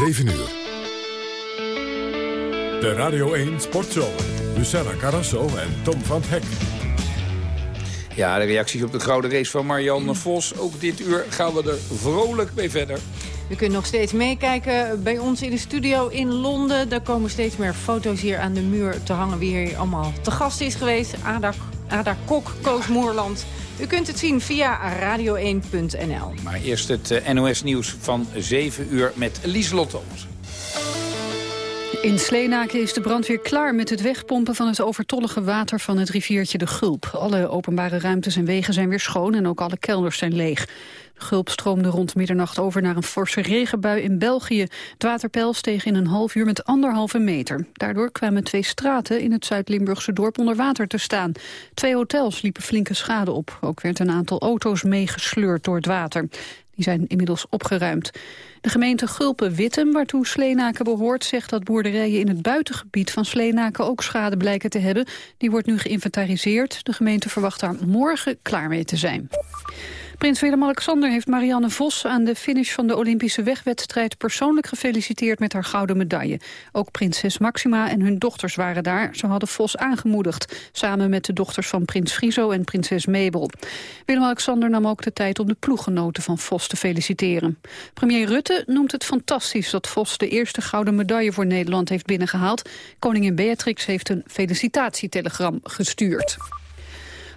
7 uur. De Radio 1 Sportshow. Luciana Carrasso en Tom van Hek. Ja, de reacties op de gouden race van Marianne Vos. Ook dit uur gaan we er vrolijk mee verder. U kunt nog steeds meekijken bij ons in de studio in Londen. Daar komen steeds meer foto's hier aan de muur te hangen... wie hier allemaal te gast is geweest. Ada, Ada Kok, Koos Moerland. U kunt het zien via radio1.nl. Maar eerst het eh, NOS-nieuws van 7 uur met Lieselot Thomas. In Sleenaken is de brandweer klaar met het wegpompen van het overtollige water van het riviertje de Gulp. Alle openbare ruimtes en wegen zijn weer schoon en ook alle kelders zijn leeg. Gulp stroomde rond middernacht over naar een forse regenbui in België. Het waterpeil steeg in een half uur met anderhalve meter. Daardoor kwamen twee straten in het Zuid-Limburgse dorp onder water te staan. Twee hotels liepen flinke schade op. Ook werd een aantal auto's meegesleurd door het water. Die zijn inmiddels opgeruimd. De gemeente Gulpen-Wittem, waartoe Sleenaken behoort... zegt dat boerderijen in het buitengebied van Sleenaken ook schade blijken te hebben. Die wordt nu geïnventariseerd. De gemeente verwacht daar morgen klaar mee te zijn. Prins Willem-Alexander heeft Marianne Vos aan de finish van de Olympische wegwedstrijd persoonlijk gefeliciteerd met haar gouden medaille. Ook prinses Maxima en hun dochters waren daar. Ze hadden Vos aangemoedigd, samen met de dochters van prins Friso en prinses Mabel. Willem-Alexander nam ook de tijd om de ploeggenoten van Vos te feliciteren. Premier Rutte noemt het fantastisch dat Vos de eerste gouden medaille voor Nederland heeft binnengehaald. Koningin Beatrix heeft een felicitatietelegram gestuurd.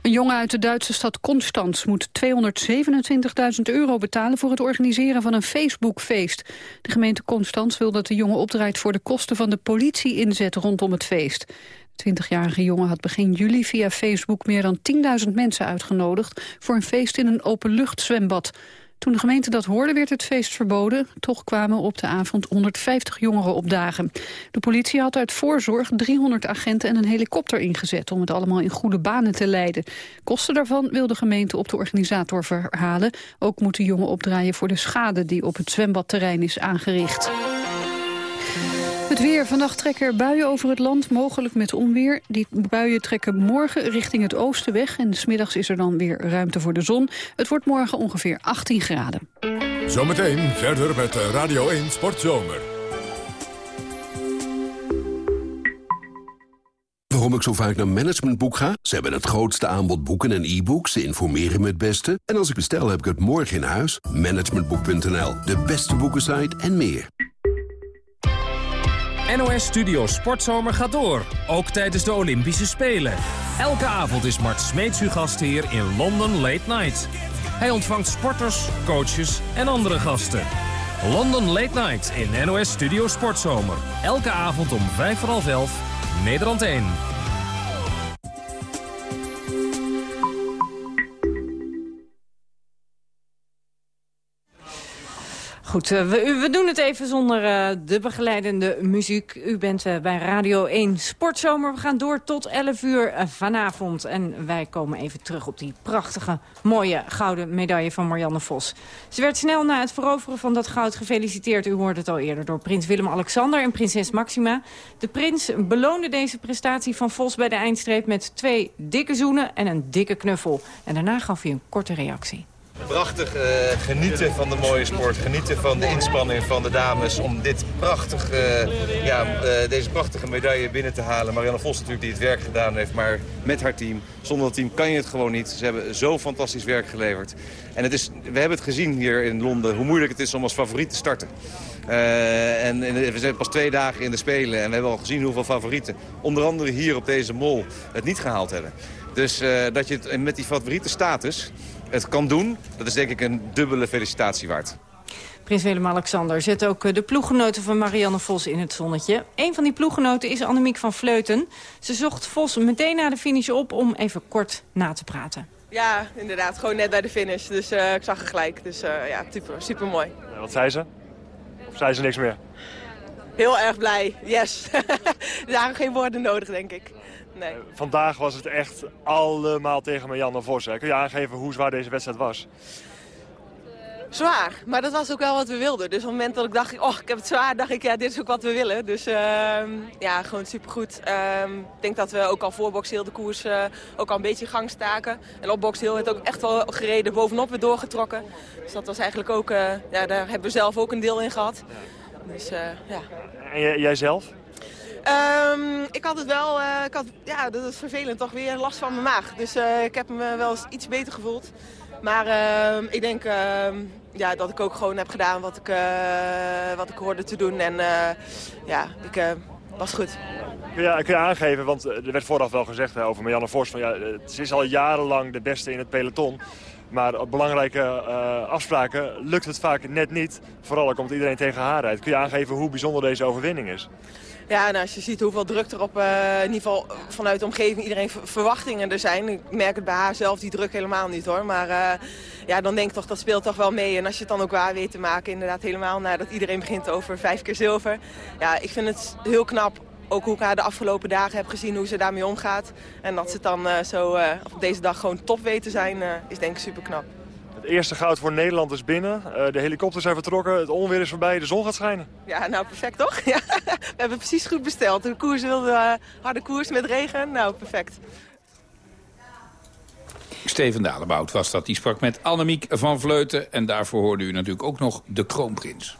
Een jongen uit de Duitse stad Constans moet 227.000 euro betalen voor het organiseren van een Facebookfeest. De gemeente Constans wil dat de jongen opdraait voor de kosten van de politie-inzet rondom het feest. De 20-jarige jongen had begin juli via Facebook meer dan 10.000 mensen uitgenodigd voor een feest in een openluchtzwembad. Toen de gemeente dat hoorde werd het feest verboden. Toch kwamen op de avond 150 jongeren opdagen. De politie had uit voorzorg 300 agenten en een helikopter ingezet... om het allemaal in goede banen te leiden. Kosten daarvan wil de gemeente op de organisator verhalen. Ook moeten jongen opdraaien voor de schade die op het zwembadterrein is aangericht. Het weer. Vannacht trekken er buien over het land, mogelijk met onweer. Die buien trekken morgen richting het oosten weg... en smiddags is er dan weer ruimte voor de zon. Het wordt morgen ongeveer 18 graden. Zometeen verder met Radio 1 Sportzomer. Waarom ik zo vaak naar Managementboek ga? Ze hebben het grootste aanbod boeken en e-books. Ze informeren me het beste. En als ik bestel, heb ik het morgen in huis. Managementboek.nl, de beste boekensite en meer. NOS Studio Sportzomer gaat door, ook tijdens de Olympische Spelen. Elke avond is Mart Smeets uw gastheer in London Late Night. Hij ontvangt sporters, coaches en andere gasten. London Late Night in NOS Studio Sportzomer. Elke avond om vijf voor half elf, Nederland 1. Goed, uh, we, we, doen het even zonder uh, de begeleidende muziek. U bent uh, bij Radio 1 Sportzomer. We gaan door tot 11 uur vanavond. En wij komen even terug op die prachtige, mooie gouden medaille van Marianne Vos. Ze werd snel na het veroveren van dat goud gefeliciteerd. U hoorde het al eerder door prins Willem-Alexander en prinses Maxima. De prins beloonde deze prestatie van Vos bij de eindstreep... met twee dikke zoenen en een dikke knuffel. En daarna gaf hij een korte reactie. Prachtig uh, genieten van de mooie sport. Genieten van de inspanning van de dames om dit prachtig, uh, ja, uh, deze prachtige medaille binnen te halen. Marianne Vos natuurlijk die het werk gedaan heeft, maar met haar team. Zonder dat team kan je het gewoon niet. Ze hebben zo fantastisch werk geleverd. En het is, we hebben het gezien hier in Londen hoe moeilijk het is om als favoriet te starten. en, we zijn pas twee dagen in de Spelen en we hebben al gezien hoeveel favorieten, onder andere hier op deze mol, het niet gehaald hebben. Dus dat je met die favoriete status het kan doen, dat is denk ik een dubbele felicitatie waard. Prins Willem-Alexander zet ook eh, de ploeggenoten van Marianne Vos in het zonnetje. Een van die ploeggenoten is Annemiek van Vleuten. Ze zocht Vos meteen na de finish op om even kort na te praten. Ja, inderdaad. Gewoon net bij de finish. Dus uh, ik zag haar gelijk. Dus uh, ja, super, super mooi. Ja, wat zei ze? Of zei ze niks meer? Heel erg blij. Yes. er waren geen woorden nodig, denk ik. Nee. vandaag was het echt allemaal tegen Marianne Vos. Hè. Kun je aangeven hoe zwaar deze wedstrijd was? Zwaar, maar dat was ook wel wat we wilden. Dus op het moment dat ik dacht, oh, ik heb het zwaar, dacht ik, ja, dit is ook wat we willen. Dus uh, ja, gewoon supergoed. Uh, ik denk dat we ook al voor Box heel de koers uh, ook al een beetje gang staken. En op Box Hill het ook echt wel gereden, bovenop weer doorgetrokken. Dus dat was eigenlijk ook, ja, daar hebben we zelf ook een deel in gehad. Dus ja. En jij zelf? Um, ik had het wel, uh, ik had, ja, dat is vervelend, toch weer last van mijn maag. Dus uh, ik heb me wel eens iets beter gevoeld. Maar uh, ik denk ja, dat ik ook gewoon heb gedaan wat ik, wat ik hoorde te doen. En ja, ik was goed. Ja, kun je aangeven, want er werd vooraf wel gezegd over Marianne Vos... Van, ja, ze is al jarenlang de beste in het peloton. Maar op belangrijke afspraken lukt het vaak net niet. Vooral ook omdat iedereen tegen haar rijdt. Kun je aangeven hoe bijzonder deze overwinning is? Ja, en als je ziet hoeveel druk er op, uh, in ieder geval vanuit de omgeving, iedereen verwachtingen er zijn. Ik merk het bij haar zelf, die druk helemaal niet hoor. Maar uh, ja, dan denk ik toch, dat speelt toch wel mee. En als je het dan ook waar weet te maken, inderdaad helemaal nadat iedereen begint over vijf keer zilver. Ja, ik vind het heel knap ook hoe ik haar de afgelopen dagen heb gezien, hoe ze daarmee omgaat. En dat ze dan uh, zo op deze dag gewoon top weet te zijn, is denk ik super knap. Het eerste goud voor Nederland is binnen. de helikopters zijn vertrokken, het onweer is voorbij, de zon gaat schijnen. Ja, nou perfect toch? Ja, we hebben precies goed besteld. De koers wilde harde koers met regen. Nou, perfect. Steven Dalebout was dat. Die sprak met Annemiek van Vleuten. En daarvoor hoorde u natuurlijk ook nog de kroonprins.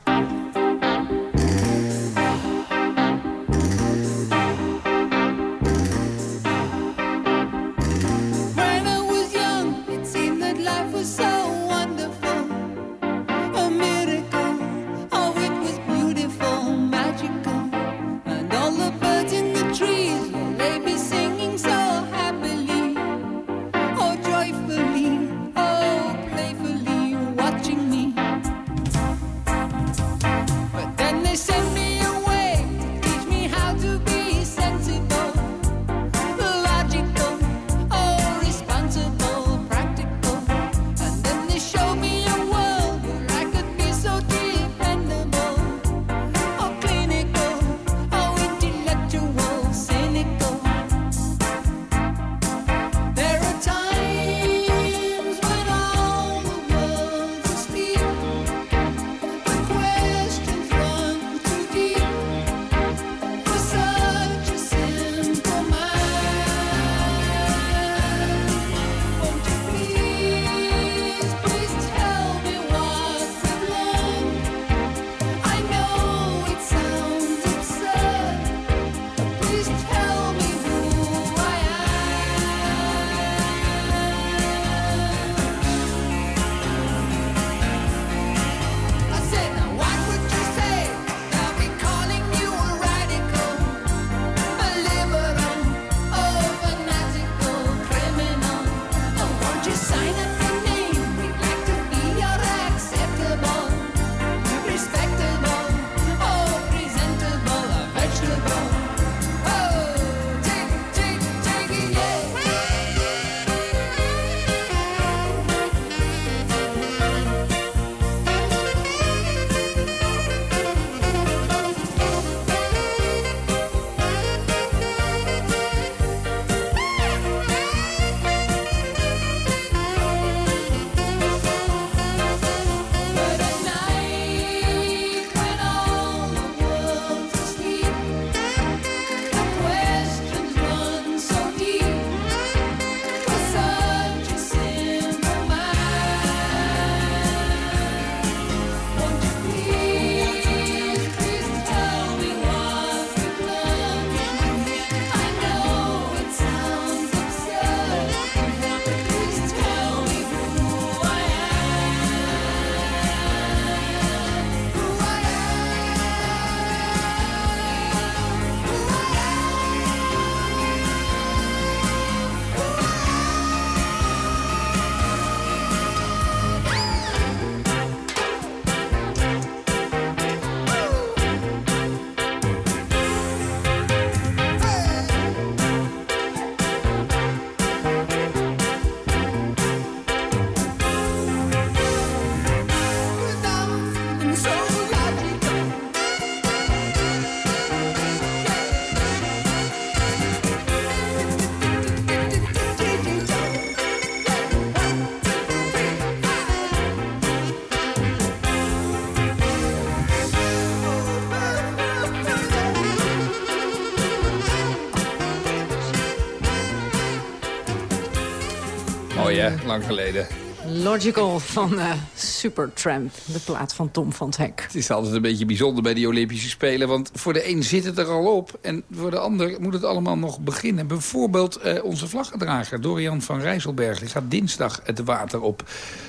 Lang geleden. Logical van uh, Supertramp, de plaat van Tom van het Hek. Het is altijd een beetje bijzonder bij die Olympische Spelen... want voor de een zit het er al op en voor de ander moet het allemaal nog beginnen. Bijvoorbeeld uh, onze vlaggedrager Dorian van Rijsselberg. Die gaat dinsdag het water op.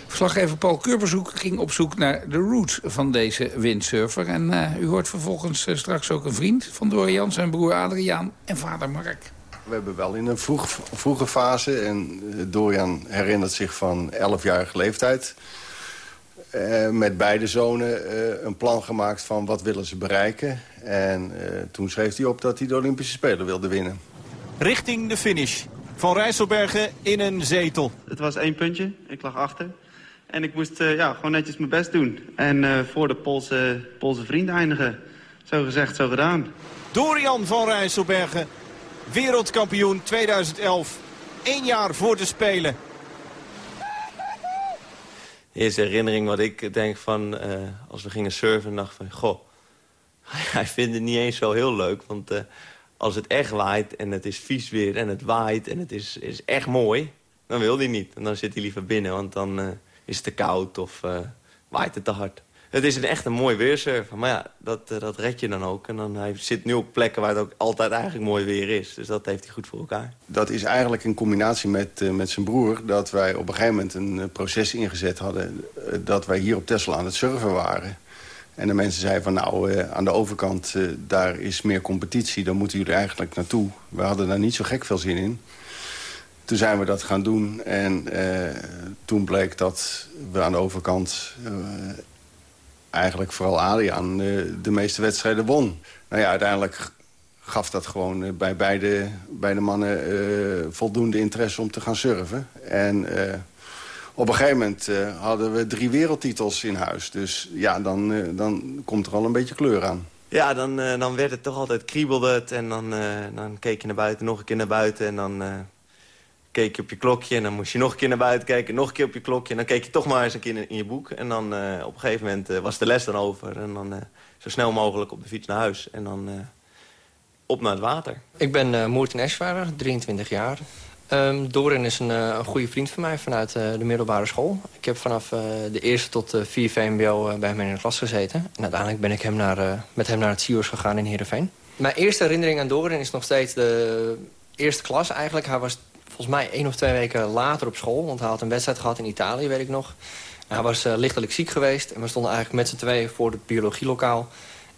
Verslaggever Paul Kurberzoek ging op zoek naar de route van deze windsurfer. En uh, u hoort vervolgens straks ook een vriend van Dorian, zijn broer Adriaan en vader Mark. We hebben wel in een vroeg, vroege fase, en eh, Dorian herinnert zich van 11-jarige leeftijd... Uh, met beide zonen uh, een plan gemaakt van wat willen ze bereiken. En uh, toen schreef hij op dat hij de Olympische Spelen wilde winnen. Richting de finish. Van Rijsselbergen in een zetel. Het was één puntje. Ik lag achter. En ik moest ja, gewoon netjes mijn best doen. En voor de Poolse, Poolse vriend eindigen. Zo gezegd, zo gedaan. Dorian van Rijsselbergen Wereldkampioen 2011. Eén jaar voor te spelen. De eerste herinnering wat ik denk van... Uh, als we gingen surfen, dacht van... Goh, hij vindt het niet eens zo heel leuk. Want uh, als het echt waait en het is vies weer en het waait... en het is, is echt mooi, dan wil hij niet. En dan zit hij liever binnen, want dan uh, is het te koud of waait het te hard. Het is een echt een mooi weersurfer. Maar ja, dat, uh, dat red je dan ook. En dan, hij zit nu op plekken waar het ook altijd eigenlijk mooi weer is. Dus dat heeft hij goed voor elkaar. Dat is eigenlijk in combinatie met, uh, met zijn broer... dat wij op een gegeven moment een uh, proces ingezet hadden... dat wij hier op Tesla aan het surfen waren. En de mensen zeiden van nou, aan de overkant... daar is meer competitie, daar moeten jullie eigenlijk naartoe. We hadden daar niet zo gek veel zin in. Toen zijn we dat gaan doen en toen bleek dat we aan de overkant eigenlijk vooral Adriaan uh, de meeste wedstrijden won. Nou ja, uiteindelijk gaf dat gewoon uh, bij beide, beide mannen uh, voldoende interesse om te gaan surfen. En op een gegeven moment hadden we drie wereldtitels in huis. Dus ja, dan, dan komt er al een beetje kleur aan. Ja, dan, dan werd het toch altijd kriebelde het. En dan, dan keek je naar buiten, nog een keer naar buiten. En dan keek je op je klokje en dan moest je nog een keer naar buiten kijken. Nog een keer op je klokje dan keek je toch maar eens een keer in, je boek. En dan uh, op een gegeven moment uh, was de les dan over. En dan uh, zo snel mogelijk op de fiets naar huis. En dan op naar het water. Ik ben uh, Moerten Eschvaarder, 23 jaar. Um, Dorin is een, goede vriend van mij vanuit de middelbare school. Ik heb vanaf de eerste tot 4 VMBO bij hem in de klas gezeten. En uiteindelijk ben ik hem naar, met hem naar het CIO's gegaan in Heerenveen. Mijn eerste herinnering aan Dorin is nog steeds de eerste klas eigenlijk. Hij was volgens mij één of twee weken later op school. Want hij had een wedstrijd gehad in Italië, weet ik nog. hij was uh, lichtelijk ziek geweest. En we stonden eigenlijk met z'n tweeën voor het biologielokaal.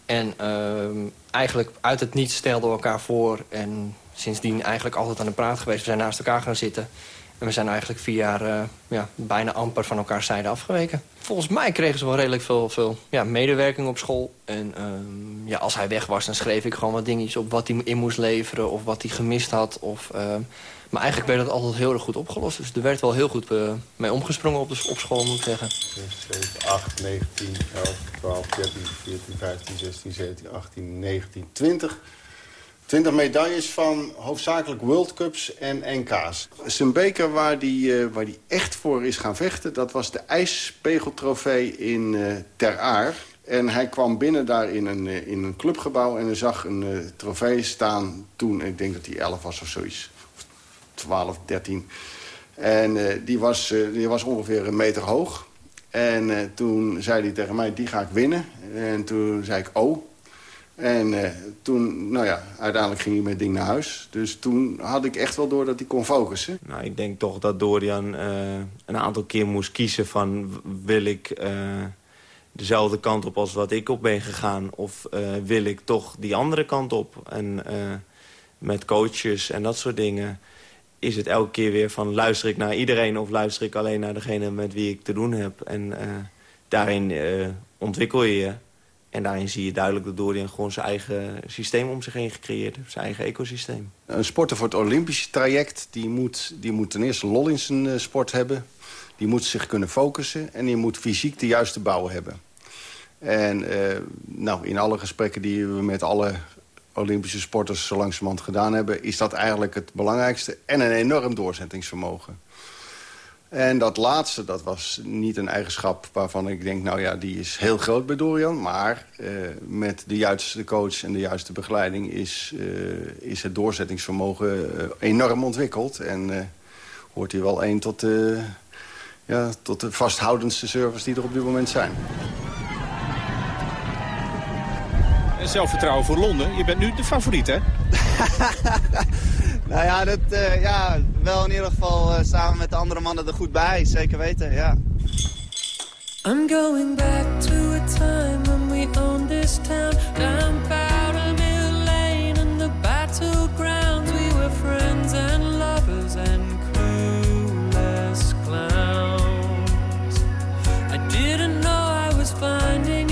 En uh, eigenlijk uit het niets stelden we elkaar voor. En sindsdien eigenlijk altijd aan de praat geweest. We zijn naast elkaar gaan zitten. En we zijn eigenlijk vier jaar uh, ja, bijna amper van elkaar zijde afgeweken. Volgens mij kregen ze wel redelijk veel, veel ja, medewerking op school. En uh, ja, als hij weg was, dan schreef ik gewoon wat dingetjes op wat hij in moest leveren. Of wat hij gemist had. Of, uh, maar eigenlijk werd dat altijd heel erg goed opgelost. Dus er werd wel heel goed uh, mee omgesprongen op, de, op school, moet ik zeggen. 7, 8, 9, 10, 11, 12, 13, 14, 15, 16, 17, 18, 19, 20... 20 medailles van hoofdzakelijk World Cups en NK's. Zijn beker waar die, uh, waar die echt voor is gaan vechten... dat was de ijspegeltrofee in uh, Ter Aar. En hij kwam binnen daar in een, in een clubgebouw... en hij zag een trofee staan toen, ik denk dat hij 11 was of zoiets. Of 12, 13. En die, was, die was ongeveer een meter hoog. En toen zei hij tegen mij, die ga ik winnen. En toen zei ik, oh... En toen, nou ja, uiteindelijk ging hij met ding naar huis. Dus toen had ik echt wel door dat hij kon focussen. Nou, ik denk toch dat Dorian een aantal keer moest kiezen van... wil ik dezelfde kant op als wat ik op ben gegaan... of wil ik toch die andere kant op? En met coaches en dat soort dingen is het elke keer weer van... luister ik naar iedereen of luister ik alleen naar degene met wie ik te doen heb? En daarin ontwikkel je je. En daarin zie je duidelijk dat Dorian gewoon zijn eigen systeem om zich heen gecreëerd heeft. Zijn eigen ecosysteem. Een sporter voor het Olympische traject... die moet, die moet ten eerste lol in zijn uh, sport hebben. Die moet zich kunnen focussen. En die moet fysiek de juiste bouw hebben. En nou, in alle gesprekken die we met alle Olympische sporters zo langzamerhand gedaan hebben... is dat eigenlijk het belangrijkste. En een enorm doorzettingsvermogen. En dat laatste, dat was niet een eigenschap waarvan ik denk... nou ja, die is heel groot bij Dorian. Maar uh, met de juiste coach en de juiste begeleiding... is, uh, is het doorzettingsvermogen uh, enorm ontwikkeld. En hoort hij wel één tot, ja, tot de vasthoudendste servers die er op dit moment zijn. En zelfvertrouwen voor Londen. Je bent nu de favoriet, hè? nou ja, dat, uh, ja, wel in ieder geval uh, samen met de andere mannen er goed bij. Zeker weten, ja. I'm going back to a time when we owned this town Down Powder Mill Lane and the battlegrounds We were friends and lovers and as clowns I didn't know I was finding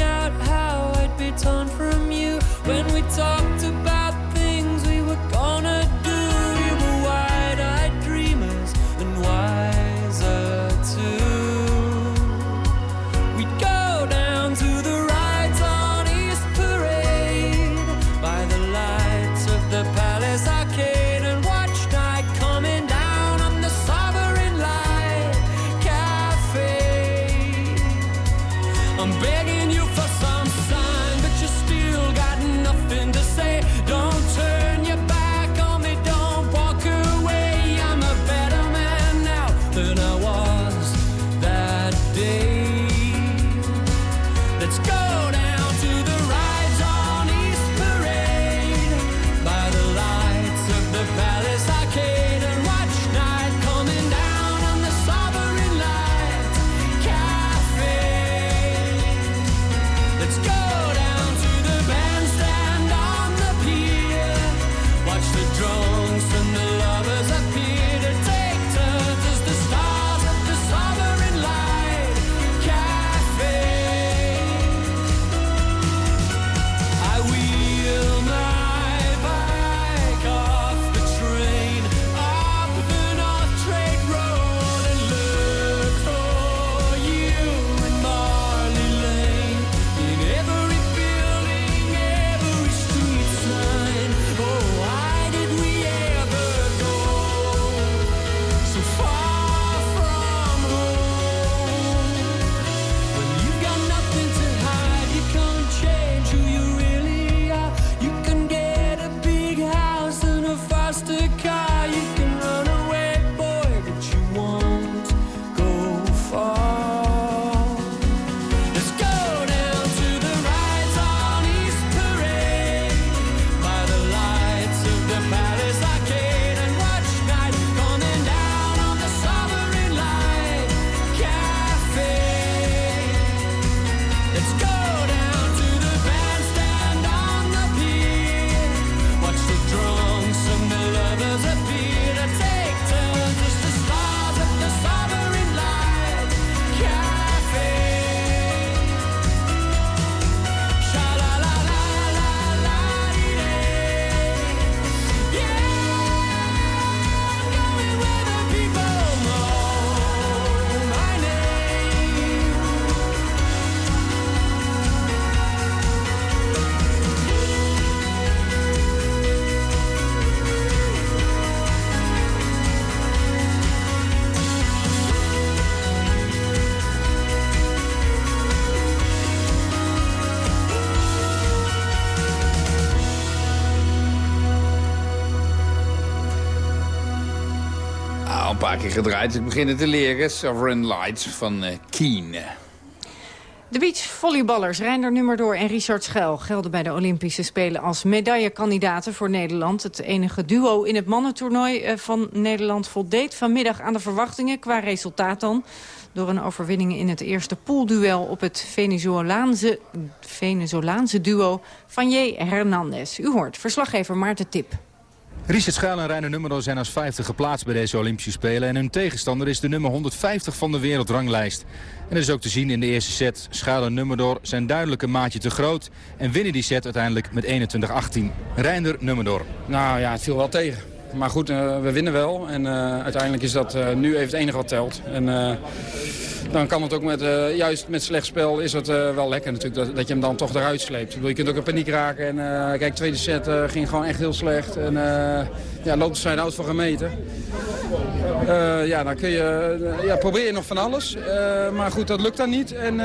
paar gedraaid. Ik begin het te leren. Sovereign Lights van eh Keen. De beachvolleyballers Reinder Nummerdoor en Richard Schuil... gelden bij de Olympische Spelen als medaillekandidaten voor Nederland. Het enige duo in het mannentoernooi eh, van Nederland voldeed vanmiddag aan de verwachtingen... qua resultaat dan. Door een overwinning in het eerste poolduel op het Venezolaanse, Venezolaanse duo van J. Hernandez. U hoort verslaggever Maarten Tip. Richard Schuil en Reiner Nummerdoor zijn als vijfde geplaatst bij deze Olympische Spelen. En hun tegenstander is de nummer 150 van de wereldranglijst. En dat is ook te zien in de eerste set. Schuil en Nummerdoor zijn duidelijk een maatje te groot. En winnen die set uiteindelijk met 21-18. Reiner Nummerdoor. Nou ja, het viel wel tegen. Maar goed, eh, we winnen wel. En eh, uiteindelijk is dat eh, nu even het enige wat telt. En dan kan het ook met, juist met slecht spel is het wel lekker natuurlijk dat, dat je hem dan toch eruit sleept. Bedoel, je kunt ook in paniek raken. En kijk, tweede set ging gewoon echt heel slecht. En ja, loopt zijn oud voor gemeten. Uh, ja, dan kun je, uh, ja, probeer je nog van alles. Uh, maar goed, dat lukt dan niet. En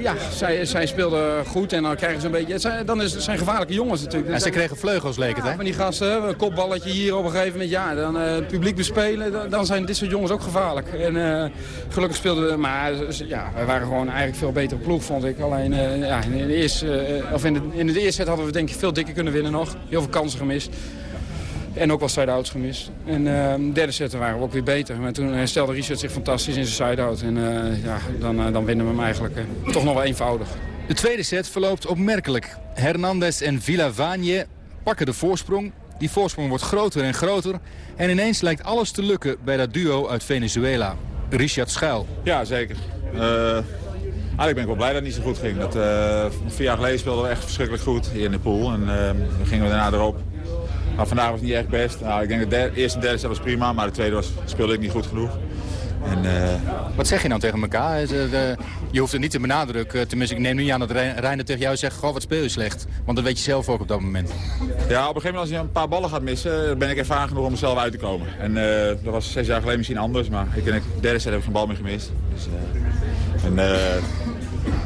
ja, zij, zij speelden goed en dan krijgen ze een beetje... Zijn, dan is, zijn gevaarlijke jongens natuurlijk. En ze kregen vleugels, leek het, hè? van die gasten, een kopballetje hier op een gegeven moment. Ja, dan het publiek bespelen, dan, dan, zijn dit soort jongens ook gevaarlijk. En gelukkig speelden we, maar ja, wij waren gewoon eigenlijk veel betere ploeg, vond ik. Alleen, ja, in de eerste, of in de, in de eerste set hadden we denk ik veel dikker kunnen winnen nog. Heel veel kansen gemist. En ook wel side-outs gemist. En uh, de derde set waren we ook weer beter. Maar toen herstelde Richard zich fantastisch in zijn side-out. En uh, ja, dan, uh, dan winnen we hem eigenlijk toch nog wel eenvoudig. De tweede set verloopt opmerkelijk. Hernandez en Villavagne pakken de voorsprong. Die voorsprong wordt groter en groter. En ineens lijkt alles te lukken bij dat duo uit Venezuela. Richard Schuil. Ja, zeker. Eigenlijk ben ik wel blij dat het niet zo goed ging. Dat, vier jaar geleden speelden we echt verschrikkelijk goed hier in de pool. En dan gingen we daarna erop. Maar vandaag was het niet echt best. Nou, ik denk de eerste en derde set was prima, maar de tweede was, speelde ik niet goed genoeg. En, uh... Wat zeg je nou tegen elkaar? Je hoeft het niet te benadrukken. Tenminste, ik neem nu aan dat Reiner tegen jou zegt... Goh, wat speel je slecht? Want dat weet je zelf ook op dat moment. Ja, op een gegeven moment als je een paar ballen gaat missen... ben ik ervaren genoeg om mezelf uit te komen. En uh, dat was zes jaar geleden misschien anders. Maar ik in de derde set heb ik geen bal meer gemist. Dus, uh... en,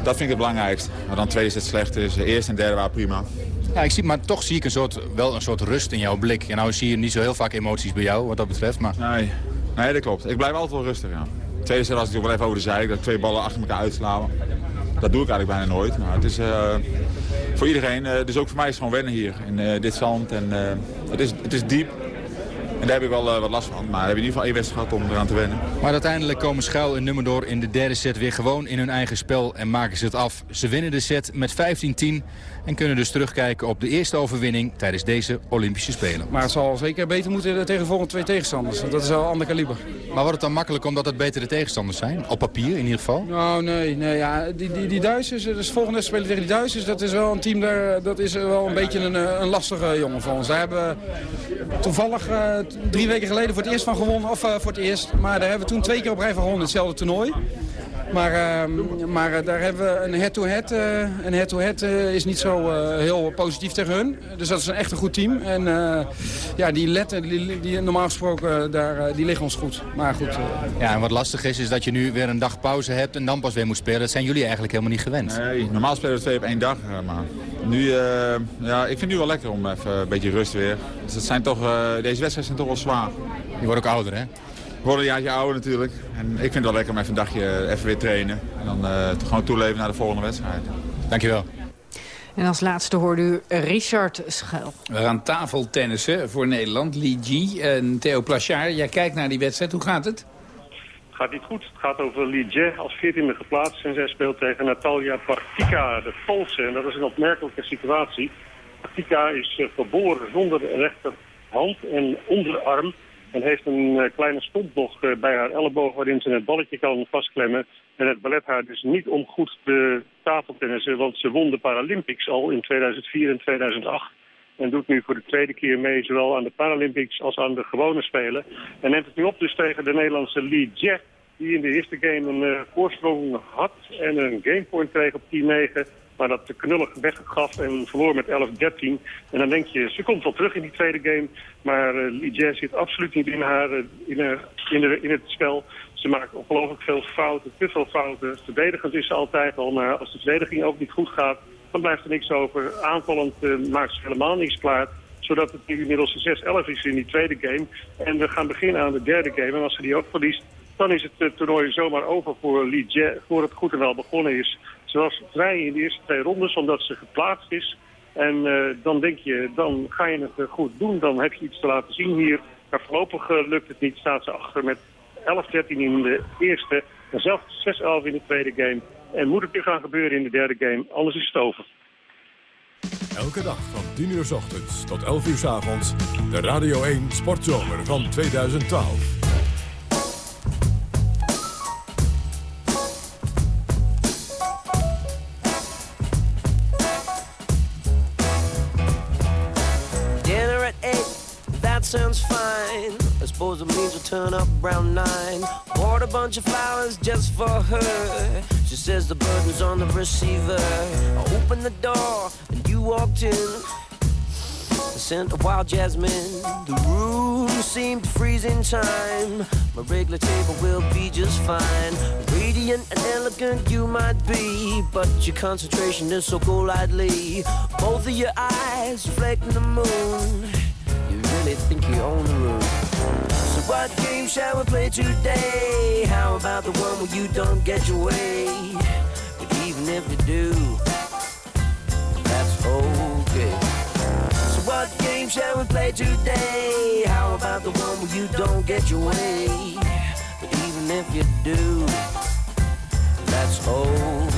dat vind ik het belangrijkste. Maar dan tweede set slecht is. De eerste en derde waren prima. Ja, ik zie, maar toch zie ik een soort, wel een soort rust in jouw blik. En nou zie je niet zo heel vaak emoties bij jou, wat dat betreft. Maar... Nee. nee, dat klopt. Ik blijf altijd wel rustig, ja. tweede set was ik wel even over de zij, dat twee ballen achter elkaar uitslaan. Dat doe ik eigenlijk bijna nooit. Maar het is uh, voor iedereen, uh, dus ook voor mij is het gewoon wennen hier in uh, dit zand. En, het, is, het is diep, en daar heb ik wel uh, wat last van. Maar we hebben in ieder geval één wedstrijd gehad om eraan te wennen. Maar uiteindelijk komen Schuil en Nummerdoor in de derde set weer gewoon in hun eigen spel en maken ze het af. Ze winnen de set met 15-10 en kunnen dus terugkijken op de eerste overwinning tijdens deze Olympische Spelen. Maar het zal zeker beter moeten tegen de volgende twee tegenstanders. Dat is wel een ander kaliber. Maar wordt het dan makkelijk omdat het betere tegenstanders zijn? Op papier in ieder geval? Nou, nee. nee ja. die, die, die Duitsers, dus volgende spelen tegen die Duitsers, dat is wel een team, daar, dat is wel een beetje een, eh, een lastige jongen voor ons. Daar hebben toevallig uh, drie weken geleden voor het eerst van gewonnen. Of uh, voor het eerst. Maar daar hebben we toen twee keer op rij van gewonnen. Hetzelfde toernooi. Maar, uh, maar uh, daar hebben we een head-to-head. Uh, een head-to-head is niet zo heel positief tegen hun. Dus dat is een echt een goed team. En ja, die letten, die, die, normaal gesproken, daar, die liggen ons goed. Maar goed. Ja, en wat lastig is, is dat je nu weer een dag pauze hebt en dan pas weer moet spelen. Dat zijn jullie eigenlijk helemaal niet gewend. Nee, normaal spelen we twee op één dag. Maar nu, ja, ik vind het nu wel lekker om even een beetje rust weer. Dus het zijn toch, deze wedstrijden zijn toch wel zwaar. Je wordt ook ouder, hè? Ik word een jaartje ouder natuurlijk. En ik vind het wel lekker om even een dagje even weer trainen. En dan uh, gewoon toeleven naar de volgende wedstrijd. Dankjewel. En als laatste hoorde u Richard Schuil. We gaan tafeltennissen voor Nederland. Li Ji en Theo Plachard. Jij kijkt naar die wedstrijd. Hoe gaat het? Het gaat niet goed. Het gaat over Li Jie als 14e geplaatst. En zij speelt tegen Natalia Partika, de Poolse. En dat is een opmerkelijke situatie. Partika is geboren zonder rechterhand en onderarm. En heeft een uh, kleine stompbocht uh, bij haar elleboog waarin ze het balletje kan vastklemmen. En het ballet haar dus niet om goed te tafeltennissen, want ze won de Paralympics al in 2004 en 2008. En doet nu voor de tweede keer mee, zowel aan de Paralympics als aan de gewone Spelen. En neemt het nu op dus tegen de Nederlandse Li Jie, die in de eerste game een uh, had en een gamepoint kreeg op 10-9 maar dat te knullig weggaf en verloor met 11-13. En dan denk je, ze komt wel terug in die tweede game. Maar uh, Li zit absoluut niet in, haar, uh, in, uh, in, de, het spel. Ze maakt ongelooflijk veel fouten, te veel fouten. Verdedigend is ze altijd al, maar als de verdediging ook niet goed gaat... dan blijft er niks over. Aanvallend maakt ze helemaal niks klaar zodat het inmiddels 6-11 is in die tweede game. En we gaan beginnen aan de derde game. En als ze die ook verliest, dan is het toernooi zomaar over voor Li Jie, voor het goed en wel begonnen is. Ze was vrij in de eerste twee rondes omdat ze geplaatst is. En uh, dan denk je, dan ga je het uh, goed doen. Dan heb je iets te laten zien hier. Maar voorlopig uh, lukt het niet. Staat ze achter met 11-13 in de eerste. En zelfs 6-11 in de tweede game. En moet het nu gaan gebeuren in de derde game. Anders is het over. Elke dag van 10 uur s ochtends tot 11 uur s avonds. De Radio 1 Sportzomer van 2012. Sounds fine. I suppose it means we'll turn up around nine. Bought a bunch of flowers just for her. She says the burden's on the receiver. I opened the door and you walked in. scent of wild jasmine. The room seemed to freeze in time. My regular table will be just fine. Radiant and elegant you might be, but your concentration is so golightly. Both of your eyes reflecting the moon. You really think you own the room. So what game shall we play today? How about the one where you don't get your way? But even if you do, that's okay. So what game shall we play today? How about the one where you don't get your way? But even if you do, that's okay.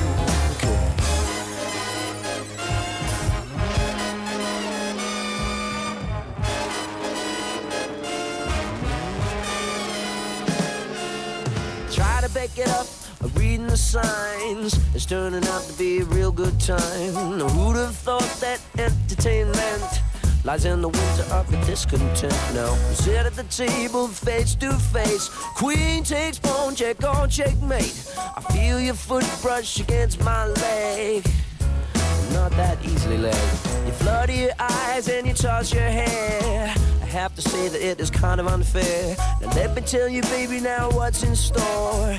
Try to back it up, reading the signs. It's turning out to be a real good time. Who'd have thought that entertainment lies in the winter of your discontent? Now, sit at the table face to face. Queen takes pawn, check on checkmate. I feel your foot brush against my leg. Not that easily led. You flutter your eyes and you toss your hair. I have to say that it is kind of unfair. Now let me tell you, baby, now what's in store.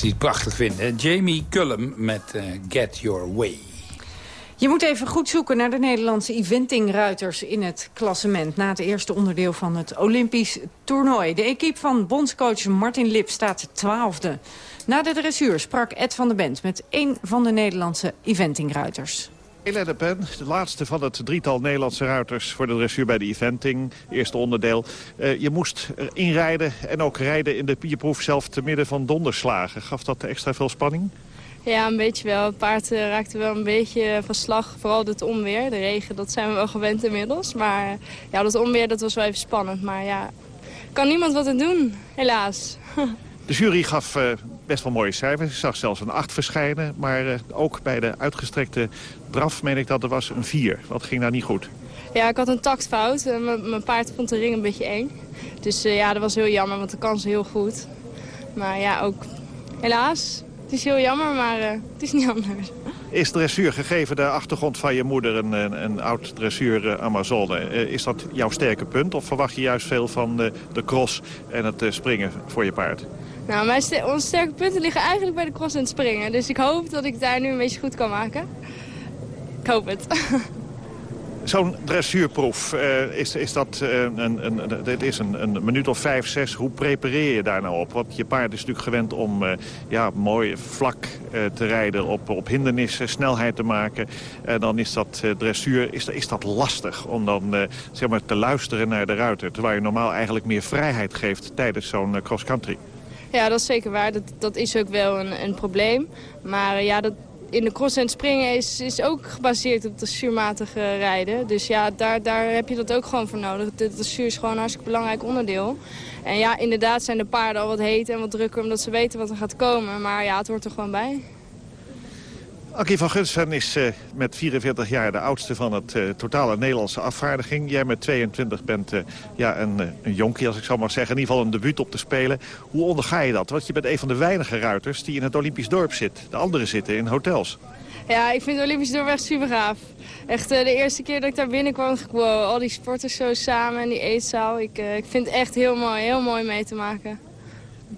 Mensen die het prachtig vinden. Jamie Cullum met eh, Get Your Way. Je moet even goed zoeken naar de Nederlandse eventingruiters in het klassement... na het eerste onderdeel van het Olympisch toernooi. De equipe van bondscoach Martin Lip staat twaalfde. Na de dressuur sprak Ed van der Bent met één van de Nederlandse eventingruiters. Hélène de Pen, de laatste van het drietal Nederlandse ruiters voor de dressuur bij de eventing. Eerste onderdeel. Eh, je moest inrijden en ook rijden in de pierproef zelf te midden van donderslagen. Gaf dat extra veel spanning? Ja, een beetje wel. Het paard eh, raakte wel een beetje van slag. Vooral het onweer. De regen, dat zijn we wel gewend inmiddels. Maar ja, dat onweer dat was wel even spannend. Maar ja, kan niemand wat aan doen, helaas. De jury gaf eh, best wel mooie cijfers. Ik zag zelfs een 8 verschijnen. Maar eh, ook bij de uitgestrekte draf, meen ik dat er was, een 4. Wat ging daar niet goed? Ja, ik had een taktfout. Eh, Mijn paard vond de ring een beetje eng. Dus ja, dat was heel jammer, want de kans heel goed. Maar ja, ook helaas. Het is heel jammer, maar het is niet anders. Is dressuur, gegeven de achtergrond van je moeder, een, een, een oud dressuur Amazone... is dat jouw sterke punt? Of verwacht je juist veel van de, de cross en het springen voor je paard? Nou, mijn onze sterke punten liggen eigenlijk bij de cross en het springen. Dus ik hoop dat ik daar nu een beetje goed kan maken. Ik hoop het. Zo'n dressuurproef, eh, is, is dat eh, een, een, dit is een, een minuut of vijf, zes. Hoe prepareer je daar nou op? Want je paard is natuurlijk gewend om eh, ja, mooi vlak te rijden, op, op hindernissen, snelheid te maken. En dan is dat dressuur, is, is dat lastig om dan zeg maar te luisteren naar de ruiter. Terwijl je normaal eigenlijk meer vrijheid geeft tijdens zo'n cross-country. Ja, dat is zeker waar. Dat, dat is ook wel een, een probleem. Maar eh, ja, dat, in de cross en springen is, is ook gebaseerd op het zuurmatige rijden. Dus ja, daar, daar heb je dat ook gewoon voor nodig. Het zuur is gewoon een hartstikke belangrijk onderdeel. En ja, inderdaad zijn de paarden al wat heet en wat drukker omdat ze weten wat er gaat komen. Maar ja, het hoort er gewoon bij. Ankie van Gunsven is uh, met 44 jaar de oudste van het uh, totale Nederlandse afvaardiging. Jij met 22 bent uh, ja, een, een jonkie, als ik zo mag zeggen. In ieder geval een debuut op te spelen. Hoe onderga je dat? Want je bent een van de weinige ruiters die in het Olympisch dorp zit. De anderen zitten in hotels. Ja, ik vind het Olympisch dorp echt super gaaf. Echt de eerste keer dat ik daar binnenkwam, dacht ik, wow, al die sporters zo samen en die eetzaal. Ik, ik vind het echt heel mooi, heel mooi mee te maken.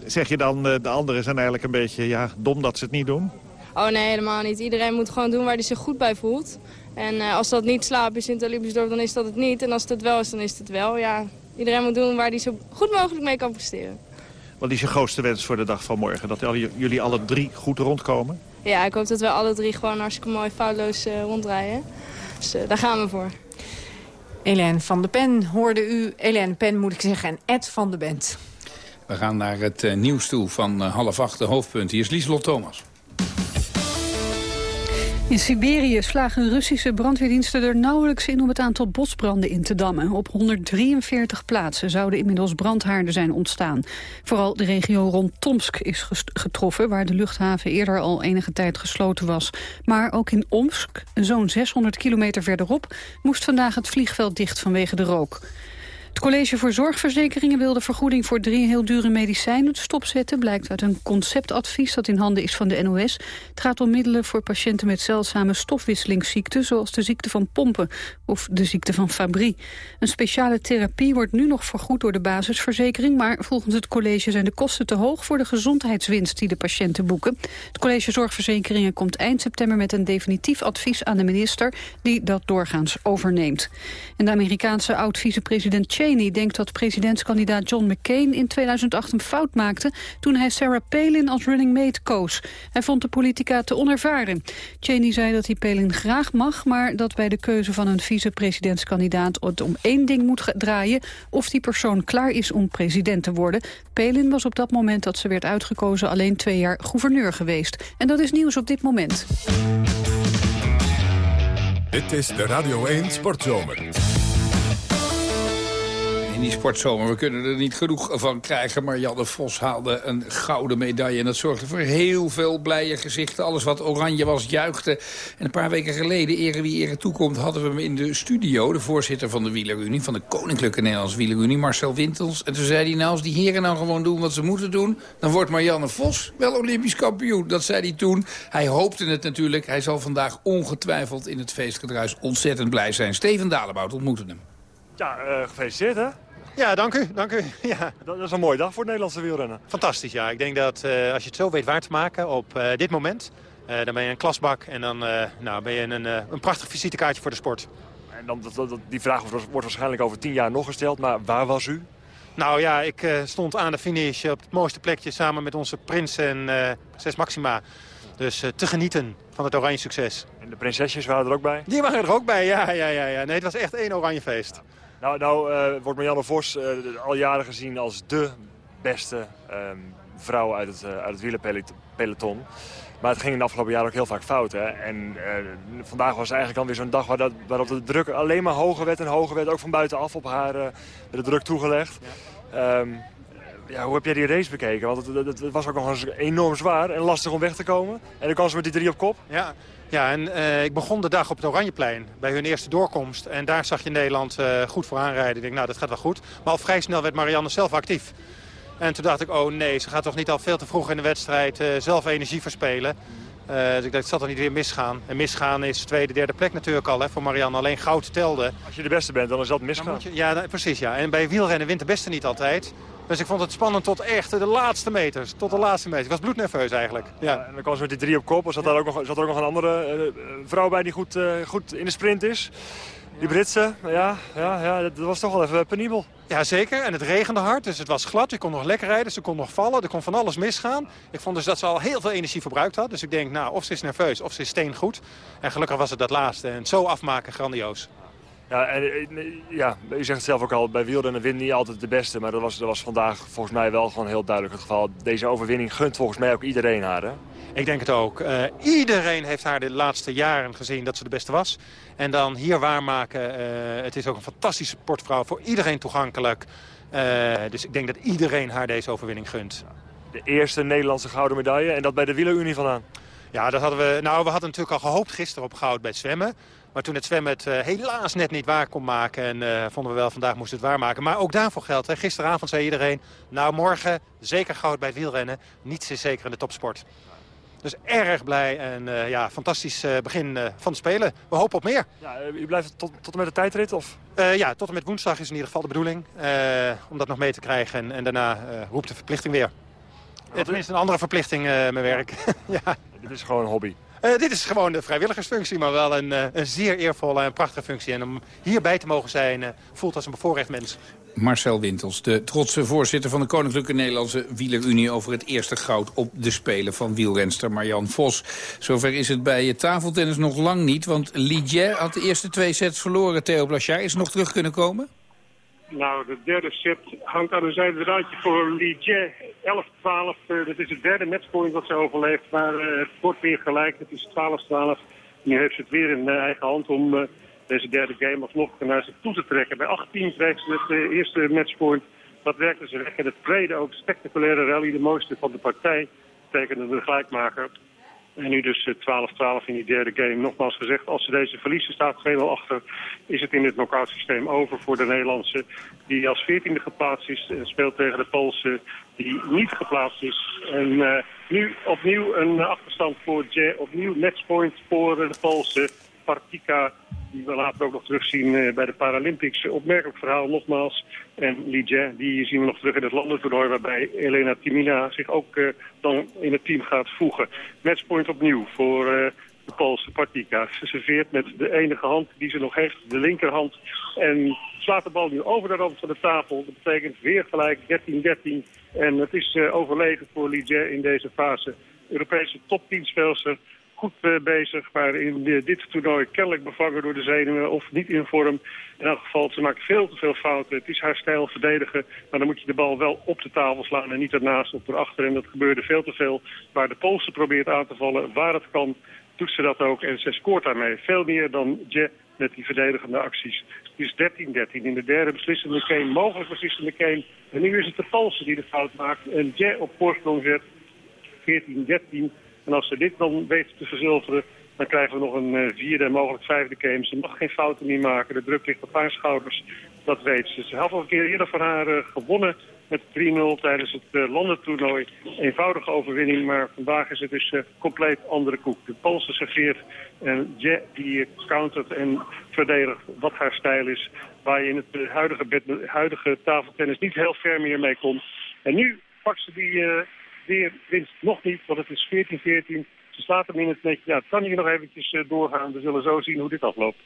Zeg je dan, de anderen zijn eigenlijk een beetje ja, dom dat ze het niet doen? Oh nee, helemaal niet. Iedereen moet gewoon doen waar hij zich goed bij voelt. En uh, als dat niet slapen is in het Olympisch dorp, dan is dat het niet. En als het het wel is, dan is het wel. Ja, iedereen moet doen waar hij zo goed mogelijk mee kan presteren. Wat is je grootste wens voor de dag van morgen? Dat jullie alle drie goed rondkomen? Ja, ik hoop dat we alle drie gewoon hartstikke mooi foutloos uh, rondrijden. Dus uh, daar gaan we voor. Elen van de Pen hoorde u. Elen Pen moet ik zeggen en Ed van de Bent. We gaan naar het nieuws toe van half acht, de hoofdpunt. Hier is Lieselot Thomas. In Siberië slagen Russische brandweerdiensten er nauwelijks in om het aantal bosbranden in te dammen. Op 143 plaatsen zouden inmiddels brandhaarden zijn ontstaan. Vooral de regio rond Tomsk is getroffen, waar de luchthaven eerder al enige tijd gesloten was. Maar ook in Omsk, zo'n 600 kilometer verderop, moest vandaag het vliegveld dicht vanwege de rook. Het College voor Zorgverzekeringen wil de vergoeding voor drie heel dure medicijnen stopzetten. Blijkt uit een conceptadvies dat in handen is van de NOS. Het gaat om middelen voor patiënten met zeldzame stofwisselingsziekten... zoals de ziekte van pompen of de ziekte van Fabry. Een speciale therapie wordt nu nog vergoed door de basisverzekering... maar volgens het college zijn de kosten te hoog voor de gezondheidswinst die de patiënten boeken. Het College Zorgverzekeringen komt eind september met een definitief advies aan de minister... die dat doorgaans overneemt. En de Amerikaanse oud-vicepresident Cheney denkt dat presidentskandidaat John McCain in 2008 een fout maakte toen hij Sarah Palin als running mate koos. Hij vond de politica te onervaren. Cheney zei dat hij Palin graag mag, maar dat bij de keuze van een vicepresidentskandidaat het om één ding moet draaien, of die persoon klaar is om president te worden. Palin was op dat moment dat ze werd uitgekozen alleen twee jaar gouverneur geweest. En dat is nieuws op dit moment. Dit is de Radio 1 Sportzomer in die sportzomer. We kunnen er niet genoeg van krijgen. Maar Janne Vos haalde een gouden medaille. En dat zorgde voor heel veel blije gezichten. Alles wat oranje was, juichte. En een paar weken geleden, ere wie ere toekomt... hadden we hem in de studio, de voorzitter van de Wielerunie... van de Koninklijke Nederlandse Wielerunie, Marcel Wintels. En toen zei hij, nou, als die heren nou gewoon doen wat ze moeten doen... dan wordt Marianne Vos wel Olympisch kampioen. Dat zei hij toen. Hij hoopte het natuurlijk. Hij zal vandaag ongetwijfeld in het feestgedruis ontzettend blij zijn. Steven Dalebout ontmoette hem. Ja, uh, gefeliciteerd hè? Ja, dank u. Dank u. Ja. Dat is een mooie dag voor het Nederlandse wielrennen. Fantastisch, ja. Ik denk dat uh, als je het zo weet waar te maken op uh, dit moment... Uh, dan ben je een klasbak en dan nou, ben je een, een prachtig visitekaartje voor de sport. En dan, dat, dat, die vraag wordt waarschijnlijk over tien jaar nog gesteld, maar waar was u? Nou ja, ik stond aan de finish op het mooiste plekje samen met onze prins en prinses Maxima. Dus te genieten van het oranje succes. En de prinsesjes waren er ook bij? Die waren er ook bij, ja. ja, ja, ja. Nee, het was echt één oranje feest. Nou, nou uh, wordt Marianne Vos uh, al jaren gezien als de beste um, vrouw uit het, uh, uit het wielerpeloton. Maar het ging in de afgelopen jaren ook heel vaak fout. Hè? En vandaag was eigenlijk alweer zo'n dag waar dat, waarop de druk alleen maar hoger werd en hoger werd. Ook van buitenaf op haar de druk toegelegd. Ja. Um, ja, hoe heb jij die race bekeken? Want het, het, het was ook nog eens enorm zwaar en lastig om weg te komen. En dan kwam ze met die drie op kop. Ja, ja, en uh, ik begon de dag op het Oranjeplein bij hun eerste doorkomst. En daar zag je Nederland uh, goed voor aanrijden. Ik denk, nou, dat gaat wel goed. Maar al vrij snel werd Marianne zelf actief. En toen dacht ik, oh nee, ze gaat toch niet al veel te vroeg in de wedstrijd uh, zelf energie verspelen. Dus ik dacht, het zal toch niet weer misgaan. En misgaan is tweede, derde plek natuurlijk al hè, voor Marianne. Alleen goud telde. Als je de beste bent, dan is dat misgaan. Je, ja, precies. Ja. En bij wielrennen wint de beste niet altijd. Dus ik vond het spannend tot echt de laatste meters. Tot de laatste meters. Ik was bloednerveus eigenlijk. Ja. ja en dan kwam ze met die drie op kop. Zat, daar ook nog, zat er ook nog een andere uh, vrouw bij die goed, uh, goed in de sprint is. Die Britse, ja, ja, ja, dat was toch wel even penibel. Ja, zeker. En het regende hard, dus het was glad. Je kon nog lekker rijden, ze kon nog vallen. Er kon van alles misgaan. Ik vond dus dat ze al heel veel energie verbruikt had. Dus ik denk, nou, of ze is nerveus of ze is steengoed. En gelukkig was het dat laatste. En zo afmaken, grandioos. Ja, en, eh, ja, u zegt het zelf ook al, bij wielrennen wint niet altijd de beste. Maar dat was, dat was vandaag volgens mij wel gewoon heel duidelijk het geval. Deze overwinning gunt volgens mij ook iedereen haar, hè? Ik denk het ook. Uh, iedereen heeft haar de laatste jaren gezien dat ze de beste was. En dan hier waarmaken. Uh, het is ook een fantastische sportvrouw. Voor iedereen toegankelijk. Uh, dus ik denk dat iedereen haar deze overwinning gunt. De eerste Nederlandse gouden medaille. En dat bij de wielerunie vandaan. Ja, dat hadden we, nou, we hadden natuurlijk al gehoopt gisteren op goud bij het zwemmen. Maar toen het zwemmen het uh, helaas net niet waar kon maken... en uh, vonden we wel, vandaag moest het waarmaken. Maar ook daarvoor geldt. Hè. Gisteravond zei iedereen... nou, morgen zeker goud bij het wielrennen. Niets is zeker in de topsport. Dus erg blij en uh, ja, fantastisch begin van de Spelen. We hopen op meer. Ja, u blijft tot, tot en met de tijdrit? Of? ja, tot en met woensdag is in ieder geval de bedoeling. om dat nog mee te krijgen. En, en daarna roept de verplichting weer. Ja, tenminste een andere verplichting, mijn werk. ja. Dit is gewoon een hobby. Uh, dit is gewoon de vrijwilligersfunctie, maar wel een, uh, een zeer eervolle en prachtige functie. En om hierbij te mogen zijn, uh, voelt als een bevoorrecht mens. Marcel Wintels, de trotse voorzitter van de Koninklijke Nederlandse Wielerunie... over het eerste goud op de Spelen van wielrenster Marjan Vos. Zover is het bij tafeltennis nog lang niet, want Ligier had de eerste twee sets verloren. Theo Blachard is nog terug kunnen komen? Nou, de derde set hangt aan een zijde draadje voor Jie. 11-12, uh, dat is het derde matchpoint wat ze overleeft. Maar uh, het wordt weer gelijk, het is 12-12. Nu heeft ze het weer in eigen hand om deze derde game alsnog naar zich toe te trekken. Bij 18 kreeg ze het eerste matchpoint. Dat werkte ze weg. En het tweede ook spectaculaire rally, de mooiste van de partij, tekende de gelijkmaker. En nu dus 12-12 in die derde game. Nogmaals gezegd, als ze deze verliezen, staat 2-0 achter, is het in het knock systeem over voor de Nederlandse. Die als 14e geplaatst is en speelt tegen de Poolse die niet geplaatst is. En uh, nu opnieuw een achterstand voor Jay, opnieuw matchpoint voor de Poolse Partika die we later ook nog terugzien uh, bij de Paralympics. Opmerkelijk verhaal nogmaals. En Li Jie, die zien we nog terug in het landentoernooi... waarbij Elena Timina zich ook uh, dan in het team gaat voegen. Matchpoint opnieuw voor uh, de Poolse Partika. Ze serveert met de enige hand die ze nog heeft, de linkerhand. En slaat de bal nu over de rand van de tafel. Dat betekent weer gelijk 13-13. En het is overlegen voor Li Jie in deze fase. Europese top 10 speelster goed uh, bezig. Maar in dit toernooi kennelijk bevangen door de zenuwen of niet in vorm. In elk geval, ze maakt veel te veel fouten. Het is haar stijl verdedigen. Maar dan moet je de bal wel op de tafel slaan en niet ernaast of erachter. En dat gebeurde veel te veel. Waar de Poolse probeert aan te vallen, waar het kan, doet ze dat ook. En ze scoort daarmee veel meer dan Je met die verdedigende acties. Het is 13-13 in de derde beslissende game, mogelijk beslissende game. En nu is het de Poolse die de fout maakt en Je op voorsprong zet. 14-13. En als ze dit dan weten te verzilveren, dan krijgen we nog een uh, vierde en mogelijk vijfde game. Ze mag geen fouten meer maken. De druk ligt op haar schouders. Dat weet ze. Ze heeft al een keer eerder van haar uh, gewonnen met 3-0 tijdens het uh, landentoernooi. Eenvoudige overwinning, maar vandaag is het dus compleet andere koek. De Poolse serveert en Je die countert en verdedigt wat haar stijl is. Waar je in het huidige, huidige tafeltennis niet heel ver meer mee komt. En nu pakt ze die weer winst nog niet, want het is 14-14. Ze slaat hem in het netje. Ja, kan hier nog eventjes uh, doorgaan. We zullen zo zien hoe dit afloopt.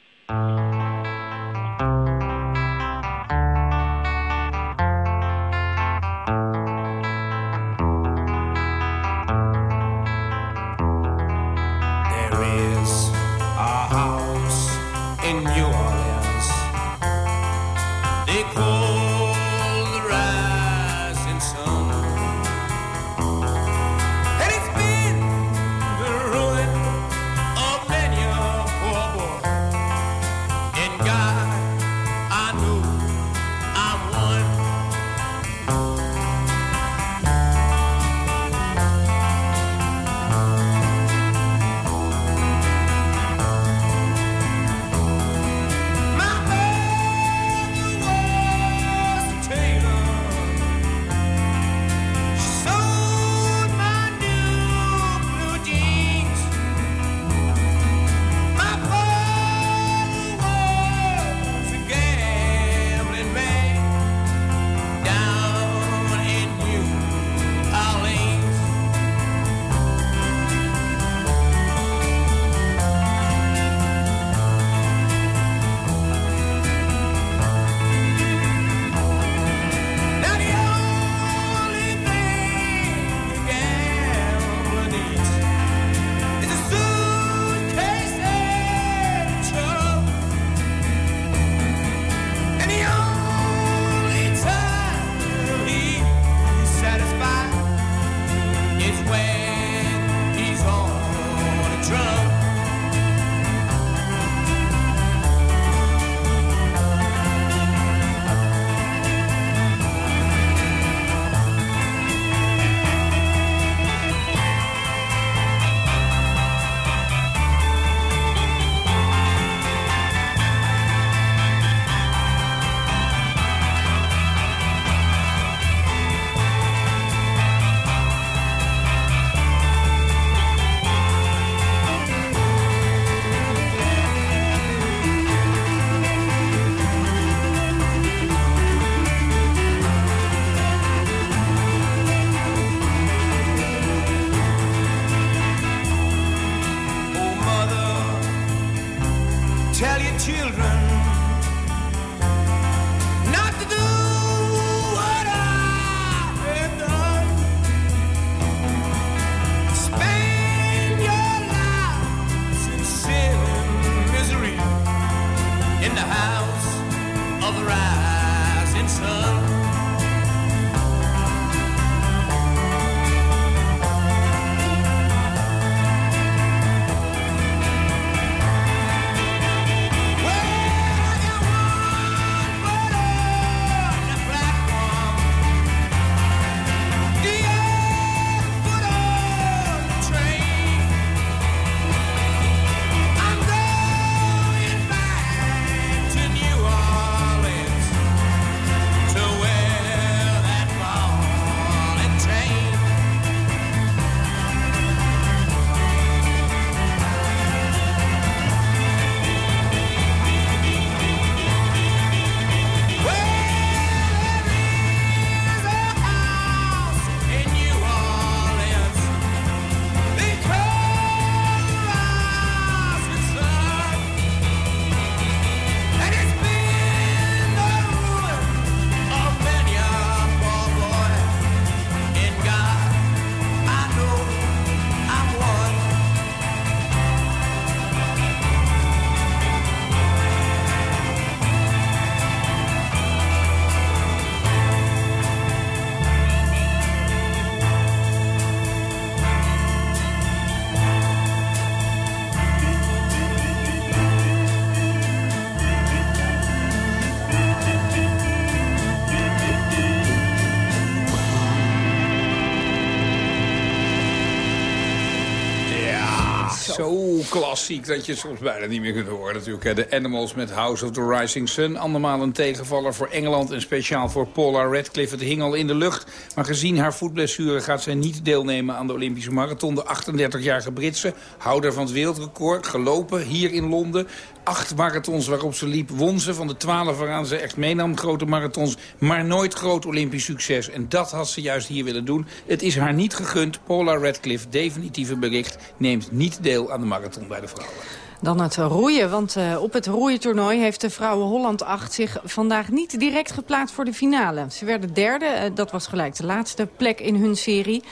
Klassiek dat je soms bijna niet meer kunt horen natuurlijk. Hè. De Animals met House of the Rising Sun. Andermaal een tegenvaller voor Engeland en speciaal voor Paula Radcliffe. Het hing al in de lucht. Maar gezien haar voetblessure gaat zij niet deelnemen aan de Olympische Marathon. De 38-jarige Britse, houder van het wereldrecord, gelopen hier in Londen acht marathons waarop ze liep, won ze. Van de twaalf waaraan ze echt meenam, grote marathons. Maar nooit groot Olympisch succes. En dat had ze juist hier willen doen. Het is haar niet gegund. Paula Radcliffe, definitieve bericht, neemt niet deel aan de marathon bij de vrouwen. Dan het roeien, want uh, op het roeitoernooi heeft de vrouwen Holland 8 zich vandaag niet direct geplaatst voor de finale. Ze werden derde, uh, dat was gelijk de laatste plek in hun serie.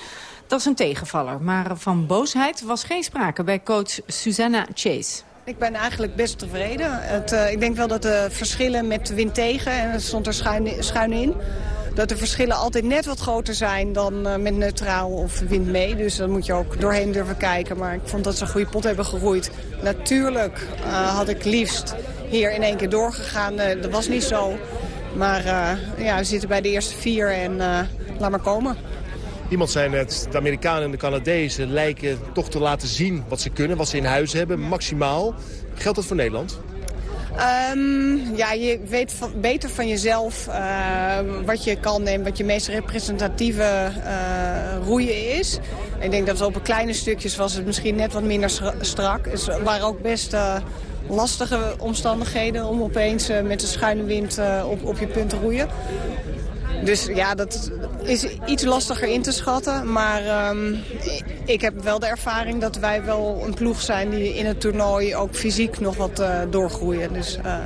Dat is een tegenvaller, maar van boosheid was geen sprake bij coach Susanna Chase. Ik ben eigenlijk best tevreden. Het, uh, ik denk wel dat de verschillen met wind tegen, en het stond er schuin, schuin in... dat de verschillen altijd net wat groter zijn dan uh, met neutraal of wind mee. Dus dan moet je ook doorheen durven kijken. Maar ik vond dat ze een goede pot hebben geroeid. Natuurlijk uh, had ik liefst hier in één keer doorgegaan. dat was niet zo. Maar ja, we zitten bij de eerste vier en laat maar komen. Iemand zei net, de Amerikanen en de Canadezen lijken toch te laten zien wat ze kunnen, wat ze in huis hebben, maximaal. Geldt dat voor Nederland? Um, ja, je weet beter van jezelf uh, wat je kan en wat je meest representatieve uh, roeien is. Ik denk dat op kleine stukjes was het misschien net wat minder strak. Het waren ook best uh, lastige omstandigheden om opeens met de schuine wind op, op je punt te roeien. Dus ja, dat is iets lastiger in te schatten. Maar um, ik heb wel de ervaring dat wij wel een ploeg zijn... die in het toernooi ook fysiek nog wat uh, doorgroeien. Dus, uh,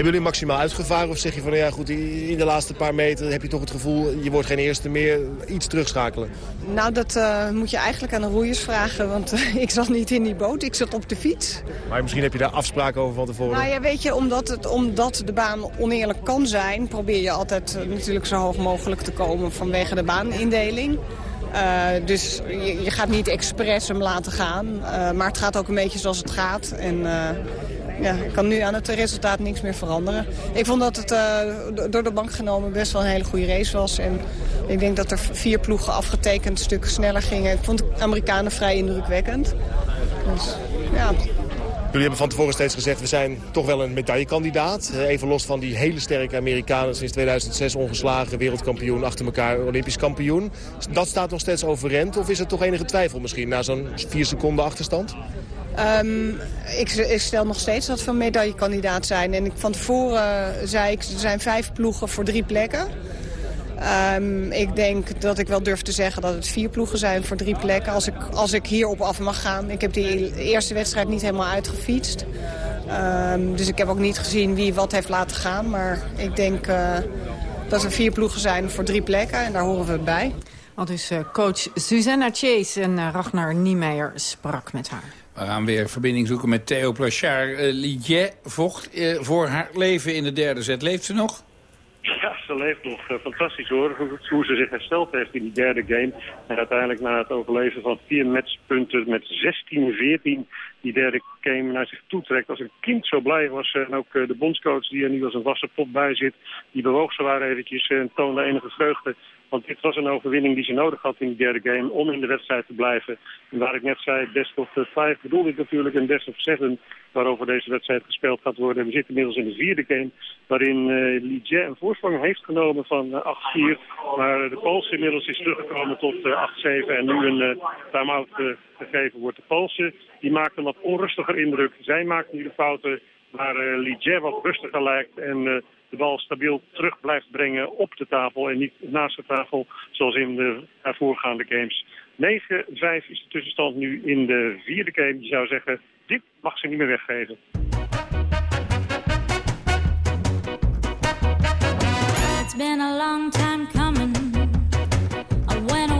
hebben jullie maximaal uitgevaren of zeg je van ja goed, in de laatste paar meter heb je toch het gevoel je wordt geen eerste meer, iets terugschakelen? Nou dat uh, moet je eigenlijk aan de roeiers vragen, want uh, ik zat niet in die boot, ik zat op de fiets. Maar misschien heb je daar afspraken over van tevoren? Nou ja weet je, omdat, het, omdat de baan oneerlijk kan zijn, probeer je altijd uh, natuurlijk zo hoog mogelijk te komen vanwege de baanindeling. Uh, dus je, je, gaat niet expres hem laten gaan. Uh, maar het gaat ook een beetje zoals het gaat. En uh, ja, ik kan nu aan het resultaat niks meer veranderen. Ik vond dat het door de bank genomen best wel een hele goede race was. En ik denk dat er vier ploegen afgetekend stuk sneller gingen. Ik vond de Amerikanen vrij indrukwekkend. Dus, ja, Jullie hebben van tevoren steeds gezegd, we zijn toch wel een medaillekandidaat. Even los van die hele sterke Amerikanen sinds 2006 ongeslagen wereldkampioen, achter elkaar olympisch kampioen. Dat staat nog steeds overeind of is er toch enige twijfel misschien na zo'n vier seconden achterstand? Um, ik, ik, stel nog steeds dat we medaillekandidaat zijn. En ik, van tevoren zei ik, er zijn vijf ploegen voor drie plekken. Um, ik denk dat ik wel durf te zeggen dat het vier ploegen zijn voor drie plekken. Als ik, als ik hierop af mag gaan. Ik heb die eerste wedstrijd niet helemaal uitgefietst. Um, dus ik heb ook niet gezien wie wat heeft laten gaan. Maar ik denk uh, dat er vier ploegen zijn voor drie plekken. En daar horen we bij. Al dus uh, coach Susanna Chase en uh, Ragnar Niemeyer sprak met haar. We gaan weer verbinding zoeken met Theo Plachard. Uh, vocht voor haar leven in de derde set. Leeft ze nog? Ja, ze leeft nog uh, fantastisch hoor. Hoe ze zich hersteld heeft in die derde game. En uiteindelijk na het overleven van vier matchpunten met 16-14 die derde game naar zich toetrekt. Als een kind zo blij was. En ook de bondscoach die er nu als een wassen pot bij zit. Die bewoog ze waar eventjes en toonde enige vreugde. Want dit was een overwinning die ze nodig had in die derde game om in de wedstrijd te blijven. En waar ik net zei, best of vijf bedoelde ik natuurlijk een best of seven waarover deze wedstrijd gespeeld gaat worden. We zitten inmiddels in de vierde game waarin uh, Ligier een voorsprong heeft genomen van uh, 8-4. Maar de Poolse inmiddels is teruggekomen tot uh, 8-7 en nu een uh, time-out gegeven wordt. De Poolse die maakt een wat onrustiger indruk. Zij maakt nu de fouten waar uh, Ligier wat rustiger lijkt en de bal stabiel terug blijft brengen op de tafel en niet naast de tafel zoals in de voorgaande games. 9-5 is de tussenstand nu in de vierde game. Je zou zeggen, dit mag ze niet meer weggeven. It's been a long time coming. I went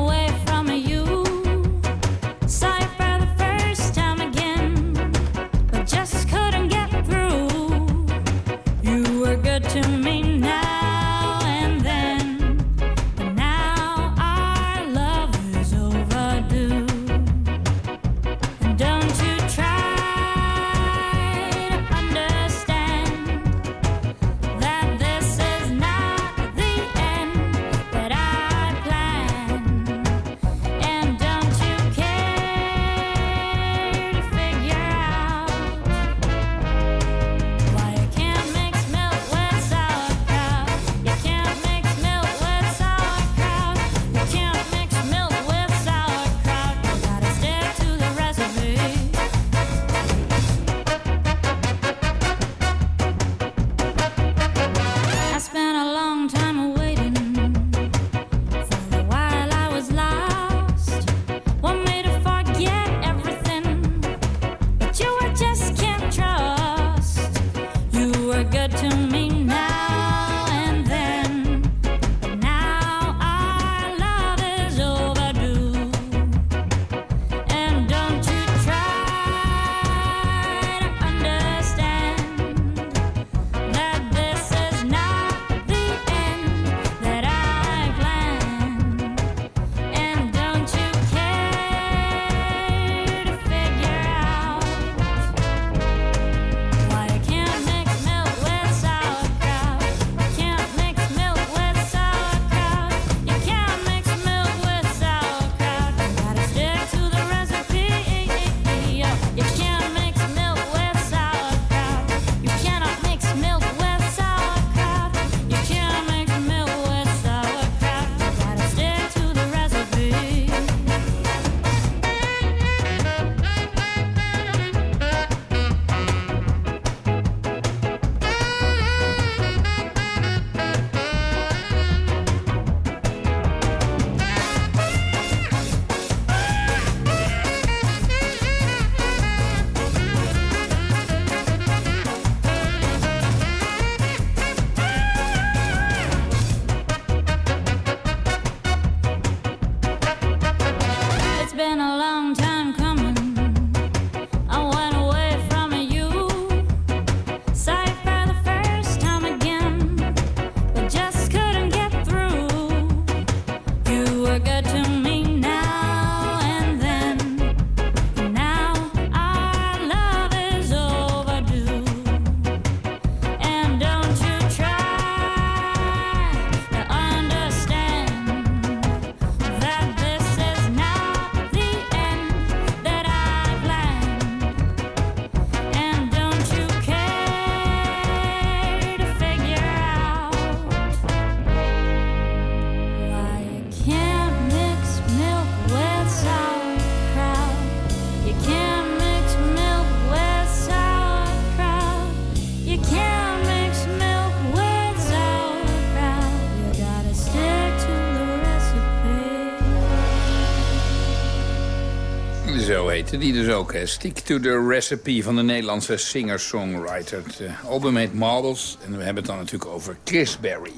die dus ook. Stick to the recipe van de Nederlandse singer-songwriter. Het eh, album en we hebben het dan natuurlijk over Chris Berry.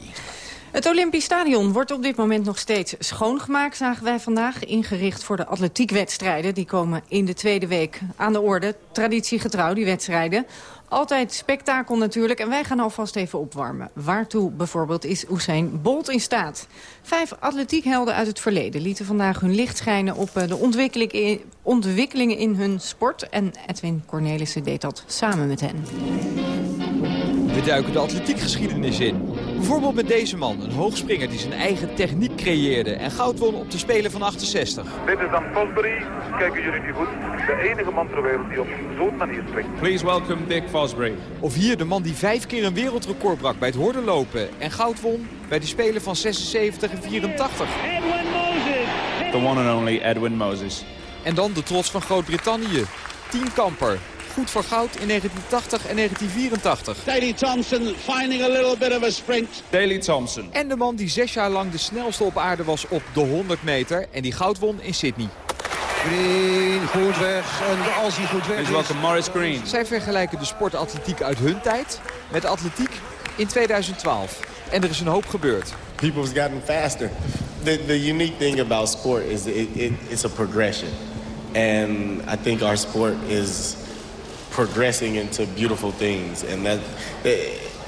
Het Olympisch Stadion wordt op dit moment nog steeds schoongemaakt, zagen wij vandaag. Ingericht voor de atletiekwedstrijden. Die komen in de tweede week aan de orde. Traditiegetrouw, die wedstrijden. Altijd spektakel natuurlijk. En wij gaan alvast even opwarmen. Waartoe bijvoorbeeld is Usain Bolt in staat? Vijf atletiekhelden uit het verleden lieten vandaag hun licht schijnen... op eh, de ontwikkeling in- ontwikkelingen in hun sport. En Edwin Cornelissen deed dat samen met hen. We duiken de atletiekgeschiedenis in. Bijvoorbeeld met deze man, een hoogspringer die zijn eigen techniek creëerde... en goud won op de Spelen van 68. Dit is dan Fosbury. Kijken jullie nu goed? De enige man ter wereld die op zo'n manier springt. Please welcome Dick Fosbury. Of hier de man die vijf keer een wereldrecord brak bij het hordenlopen... en goud won bij de Spelen van 76 en 84. The one and only Edwin Moses. En dan de trots van Groot-Brittannië. Tienkamper. Goed voor goud in 1980 en 1984. Daley Thompson finding a little bit of a sprint. Daley Thompson. En de man die zes jaar lang de snelste op aarde was op de 100 meter... en die goud won in Sydney. Green, goed weg. En als hij goed weg is... welcome Morris Green. Zij vergelijken de sport atletiek uit hun tijd met de atletiek in 2012. En er is een hoop gebeurd. People's gotten faster. The, the unique thing about sport is it, it, it's a progression. And I think our sport is progressing into beautiful things. And that, that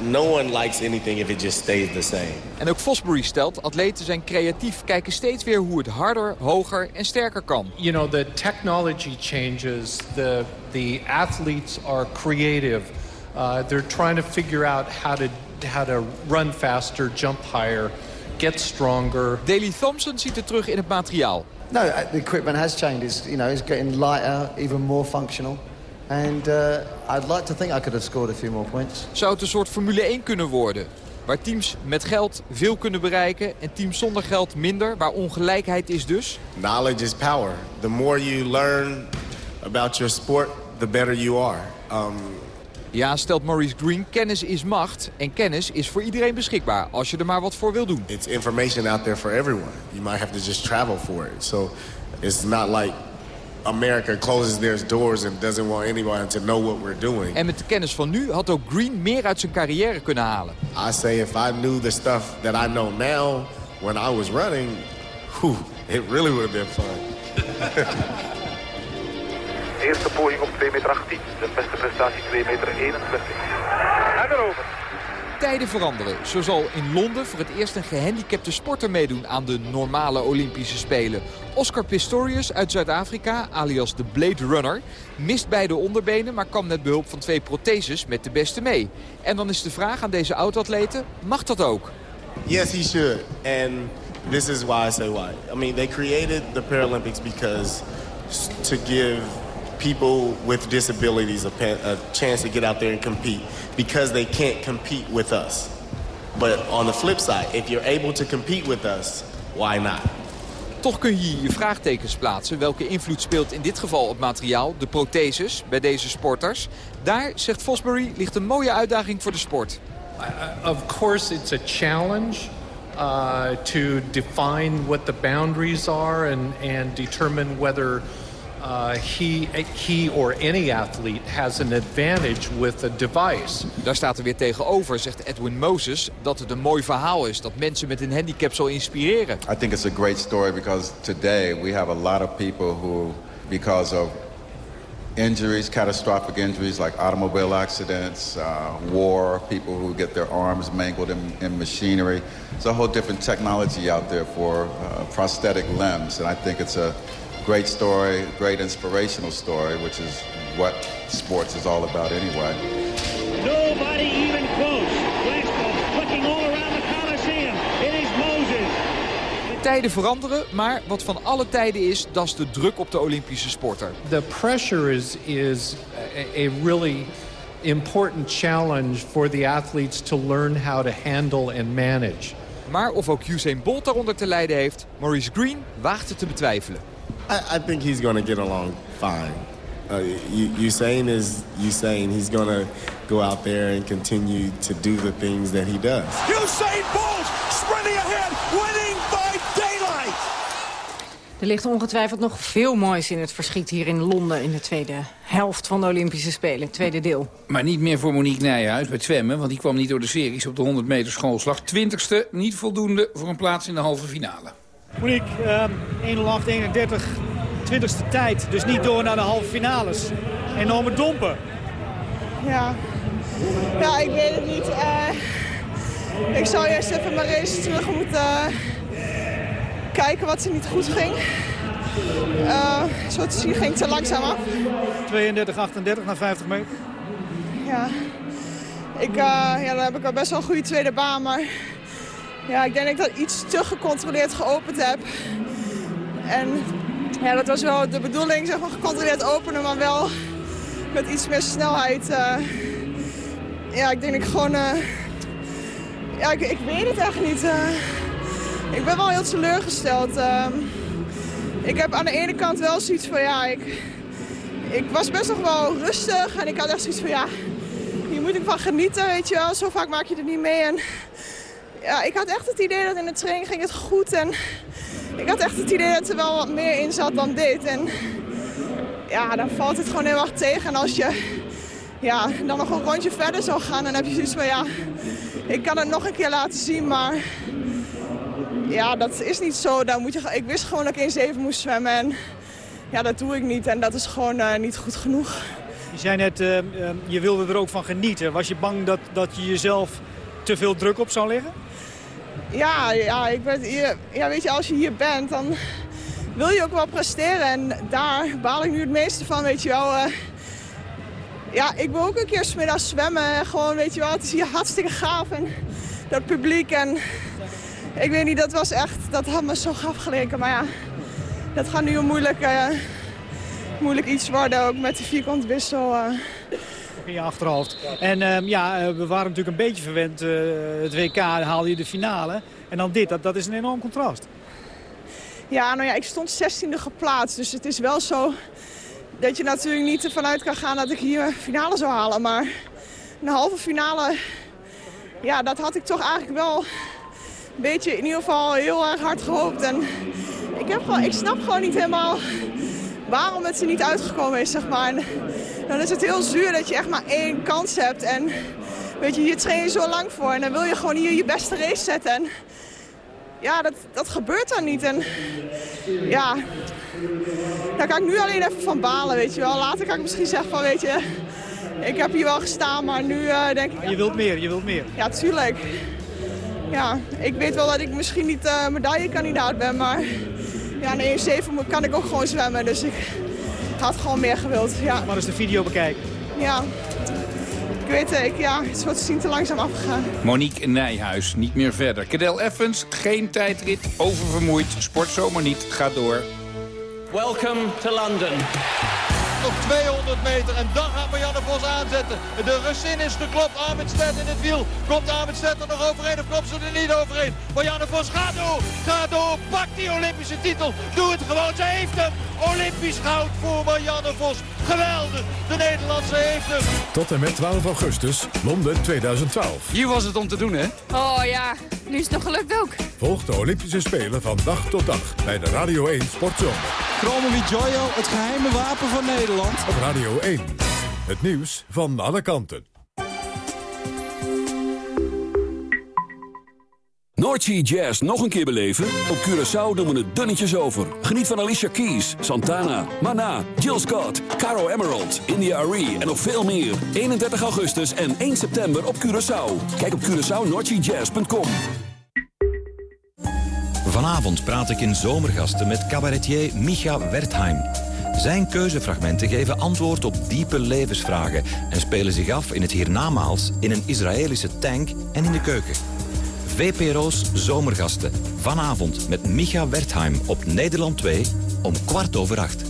no one likes anything if it just stays the same. En ook Fosbury stelt, atleten zijn creatief, kijken steeds weer hoe het harder, hoger en sterker kan. You know, the technology changes, the, the athletes are creative. Uh, they're trying to figure out how to, how to run faster, jump higher, get stronger. Daley Thompson ziet het terug in het materiaal. No, the equipment has changed. It's, you know, it's getting lighter, even more functional. And uh, I'd like to think I could have scored a few more points. Zou het een soort Formule 1 kunnen worden? Waar teams met geld veel kunnen bereiken en teams zonder geld minder. Waar ongelijkheid is dus. Knowledge is power. The more you learn about your sport, the better you are. Um, Ja, stelt Maurice Green, kennis is macht. En kennis is voor iedereen beschikbaar, als je er maar wat voor wil doen. it's information out there for everyone. You might have to just travel for it. So it's not like America closes their doors and doesn't want anyone to know what we're doing. En met de kennis van nu had ook Green meer uit zijn carrière kunnen halen. I say if I knew the stuff that I know now when I was running, whew, it really would have been fun. Eerste poging op 2 meter 18. De beste prestatie 2 meter 21. En erover. Tijden veranderen. Zo zal in Londen voor het eerst een gehandicapte sporter meedoen aan de normale Olympische Spelen. Oscar Pistorius uit Zuid-Afrika, alias de Blade Runner, mist beide onderbenen, maar kan met behulp van twee protheses met de beste mee. En dan is de vraag aan deze oud-atleten, mag dat ook? Yes, he should. And this is why I say why. I mean, they created the Paralympics because to give people with disabilities a, a chance to get out there and compete because they can't compete with us. But on the flip side, if you're able to compete with us, why not? Toch kun je je vraagtekens plaatsen. Welke invloed speelt in dit geval het materiaal, de protheses, bij deze sporters? Daar, zegt Fosbury, ligt een mooie uitdaging voor de sport. Of course, it's a challenge uh, to define what the boundaries are and, and determine whether uh, he, he or any athlete has an advantage with a device. Daar staat er weer tegenover, zegt Edwin Moses, dat het een mooi verhaal is. Dat mensen met een handicap zal inspireren. I think it's a great story because today we have a lot of people who, because of injuries, catastrophic injuries like automobile accidents, uh, war, people who get their arms mangled in, in machinery. It's a whole different technology out there for uh, prosthetic limbs, and I think it's a great story, great inspirational story, which is what sports is all about anyway. Nobody even close. Looking all around the Coliseum. It is Moses. Tijden veranderen, maar wat van alle tijden is, dat is de druk op de Olympische sporter. The pressure is, is a, a really important challenge for the athletes to learn how to handle and manage. Maar of ook Usain Bolt daaronder te lijden heeft, Maurice Green waagt het te betwijfelen. I, I think he's going to get along fine. Uh, Usain is Usain. He's going to go out there and continue to do the things that he does. Usain Bolt sprinting ahead, winning by daylight. De Er ligt ongetwijfeld nog veel moois in het verschiet hier in Londen... in de tweede helft van de Olympische Spelen, tweede deel. Maar niet meer voor Monique Nijhuis bij zwemmen, want die kwam niet door de series op de 100 meter schoolslag. Twintigste, niet voldoende voor een plaats in de halve finale. Monique, uh, 1.08.31, 20ste tijd. Dus niet door naar de halve finales. Enorme dompen. Ja, ja ik weet het niet. Uh, ik zou eerst even mijn race terug moeten uh, kijken wat ze niet goed ging. Uh, zo te zien ging het te langzaam af. 32, 38 naar 50 meter. Ja, ik, ja dan heb ik al best wel een goede tweede baan, maar ja, ik denk dat ik dat iets te gecontroleerd geopend heb. En ja, dat was wel de bedoeling, zeg maar, gecontroleerd openen, maar wel met iets meer snelheid. Uh, ja, ik denk ik gewoon... Uh, ja, ik, weet het echt niet. Uh, ik ben wel heel teleurgesteld. Ik heb aan de ene kant wel zoiets van, ja, ik, ik was best nog wel rustig. En ik had echt zoiets van, ja, hier moet ik van genieten, weet je wel. Zo vaak maak je er niet mee. En ja, ik had echt het idee dat in de training ging het goed. En ik had echt het idee dat er wel wat meer in zat dan dit. En ja, dan valt het gewoon heel erg tegen. En als je ja, dan nog een rondje verder zou gaan, dan heb je zoiets van ja, ik kan het nog een keer laten zien, maar ja, dat is niet zo. Dan moet je, ik wist gewoon dat ik 1-7 moest zwemmen en ja, dat doe ik niet en dat is gewoon uh, niet goed genoeg. Je zei net, uh, uh, je wilde er ook van genieten. Was je bang dat, dat je jezelf te veel druk op zou leggen? Ja, ja, ik ben hier, ja, weet je, als je hier bent, dan wil je ook wel presteren. En daar baal ik nu het meeste van, weet je wel. Uh, ja, ik wil ook een keer smiddags zwemmen. Gewoon, weet je wel, het is hier hartstikke gaaf. En dat publiek en... Ik weet niet, dat was echt... Dat had me zo gaaf geleken. Maar ja, dat gaat nu een moeilijk, uh, moeilijk iets worden. Ook met de vierkant wissel. Uh. In je achterhoofd. En uh, ja, we waren natuurlijk een beetje verwend. Uh, het WK haalde je de finale. En dan dit, dat, dat is een enorm contrast. Ja, nou ja, ik stond 16e geplaatst. Dus het is wel zo dat je natuurlijk niet ervan uit kan gaan dat ik hier finale zou halen. Maar een halve finale, ja, dat had ik toch eigenlijk wel een beetje in ieder geval heel erg hard gehoopt. En ik, heb gewoon, ik snap gewoon niet helemaal waarom het er niet uitgekomen is, zeg maar. Dan is het heel zuur dat je echt maar één kans hebt. En weet je, hier train je zo lang voor. En dan wil je gewoon hier je beste race zetten. En ja, dat, dat gebeurt dan niet. En ja, daar kan ik nu alleen even van balen, weet je wel. Later kan ik misschien zeggen van, weet je, ik heb hier wel gestaan, maar nu uh, denk ik... Maar je wilt meer, je wilt meer. Ja, tuurlijk. Ja, ik weet wel dat ik misschien niet uh, medaillekandidaat ben, maar ja, in 1-7 kan ik ook gewoon zwemmen. Dus ik had gewoon meer gewild, ja. Maar eens de video bekijken. Ja. Ik weet het, ik, ja, het is wat zien te langzaam afgegaan. Monique Nijhuis, niet meer verder. Cadel Evans, geen tijdrit, oververmoeid. Sportzomer niet, gaat door. Welcome to London. Nog 200 meter en dan gaat Marianne Vos aanzetten. De Russin is geklopt, Armitstedt in het wiel. Komt Armitstedt er nog overheen of komt ze er niet overheen? Marianne Vos gaat door, gaat door, pakt die Olympische titel. Doe het gewoon, ze heeft hem. Olympisch goud voor Marianne Vos. Geweldig, de Nederlandse heeft hem. Tot en met 12 augustus, Londen 2012. Hier was het om te doen, hè? Oh ja, nu is het nog gelukt ook. Volg de Olympische Spelen van dag tot dag bij de Radio 1 Sportzomer. Chromo Joyo, het geheime wapen van Nederland. Op Radio 1. Het nieuws van alle kanten. Noordsea Jazz nog een keer beleven? Op Curaçao doen we het dunnetjes over. Geniet van Alicia Keys, Santana, Mana, Jill Scott, Caro Emerald, India Arie en nog veel meer. 31 augustus en 1 september op Curaçao. Kijk op CuraçaoNoordseaJazz.com. Vanavond praat ik in Zomergasten met cabaretier Micha Wertheim. Zijn keuzefragmenten geven antwoord op diepe levensvragen... en spelen zich af in het hiernamaals, in een Israëlische tank en in de keuken. VPRO's Zomergasten. Vanavond met Micha Wertheim op Nederland 2 om kwart over acht.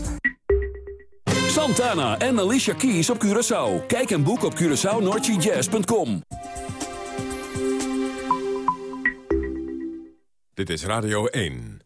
Santana en Alicia Keys op Curaçao. Kijk en boek op CuraçaoNoordseaJazz.com. Dit is Radio 1.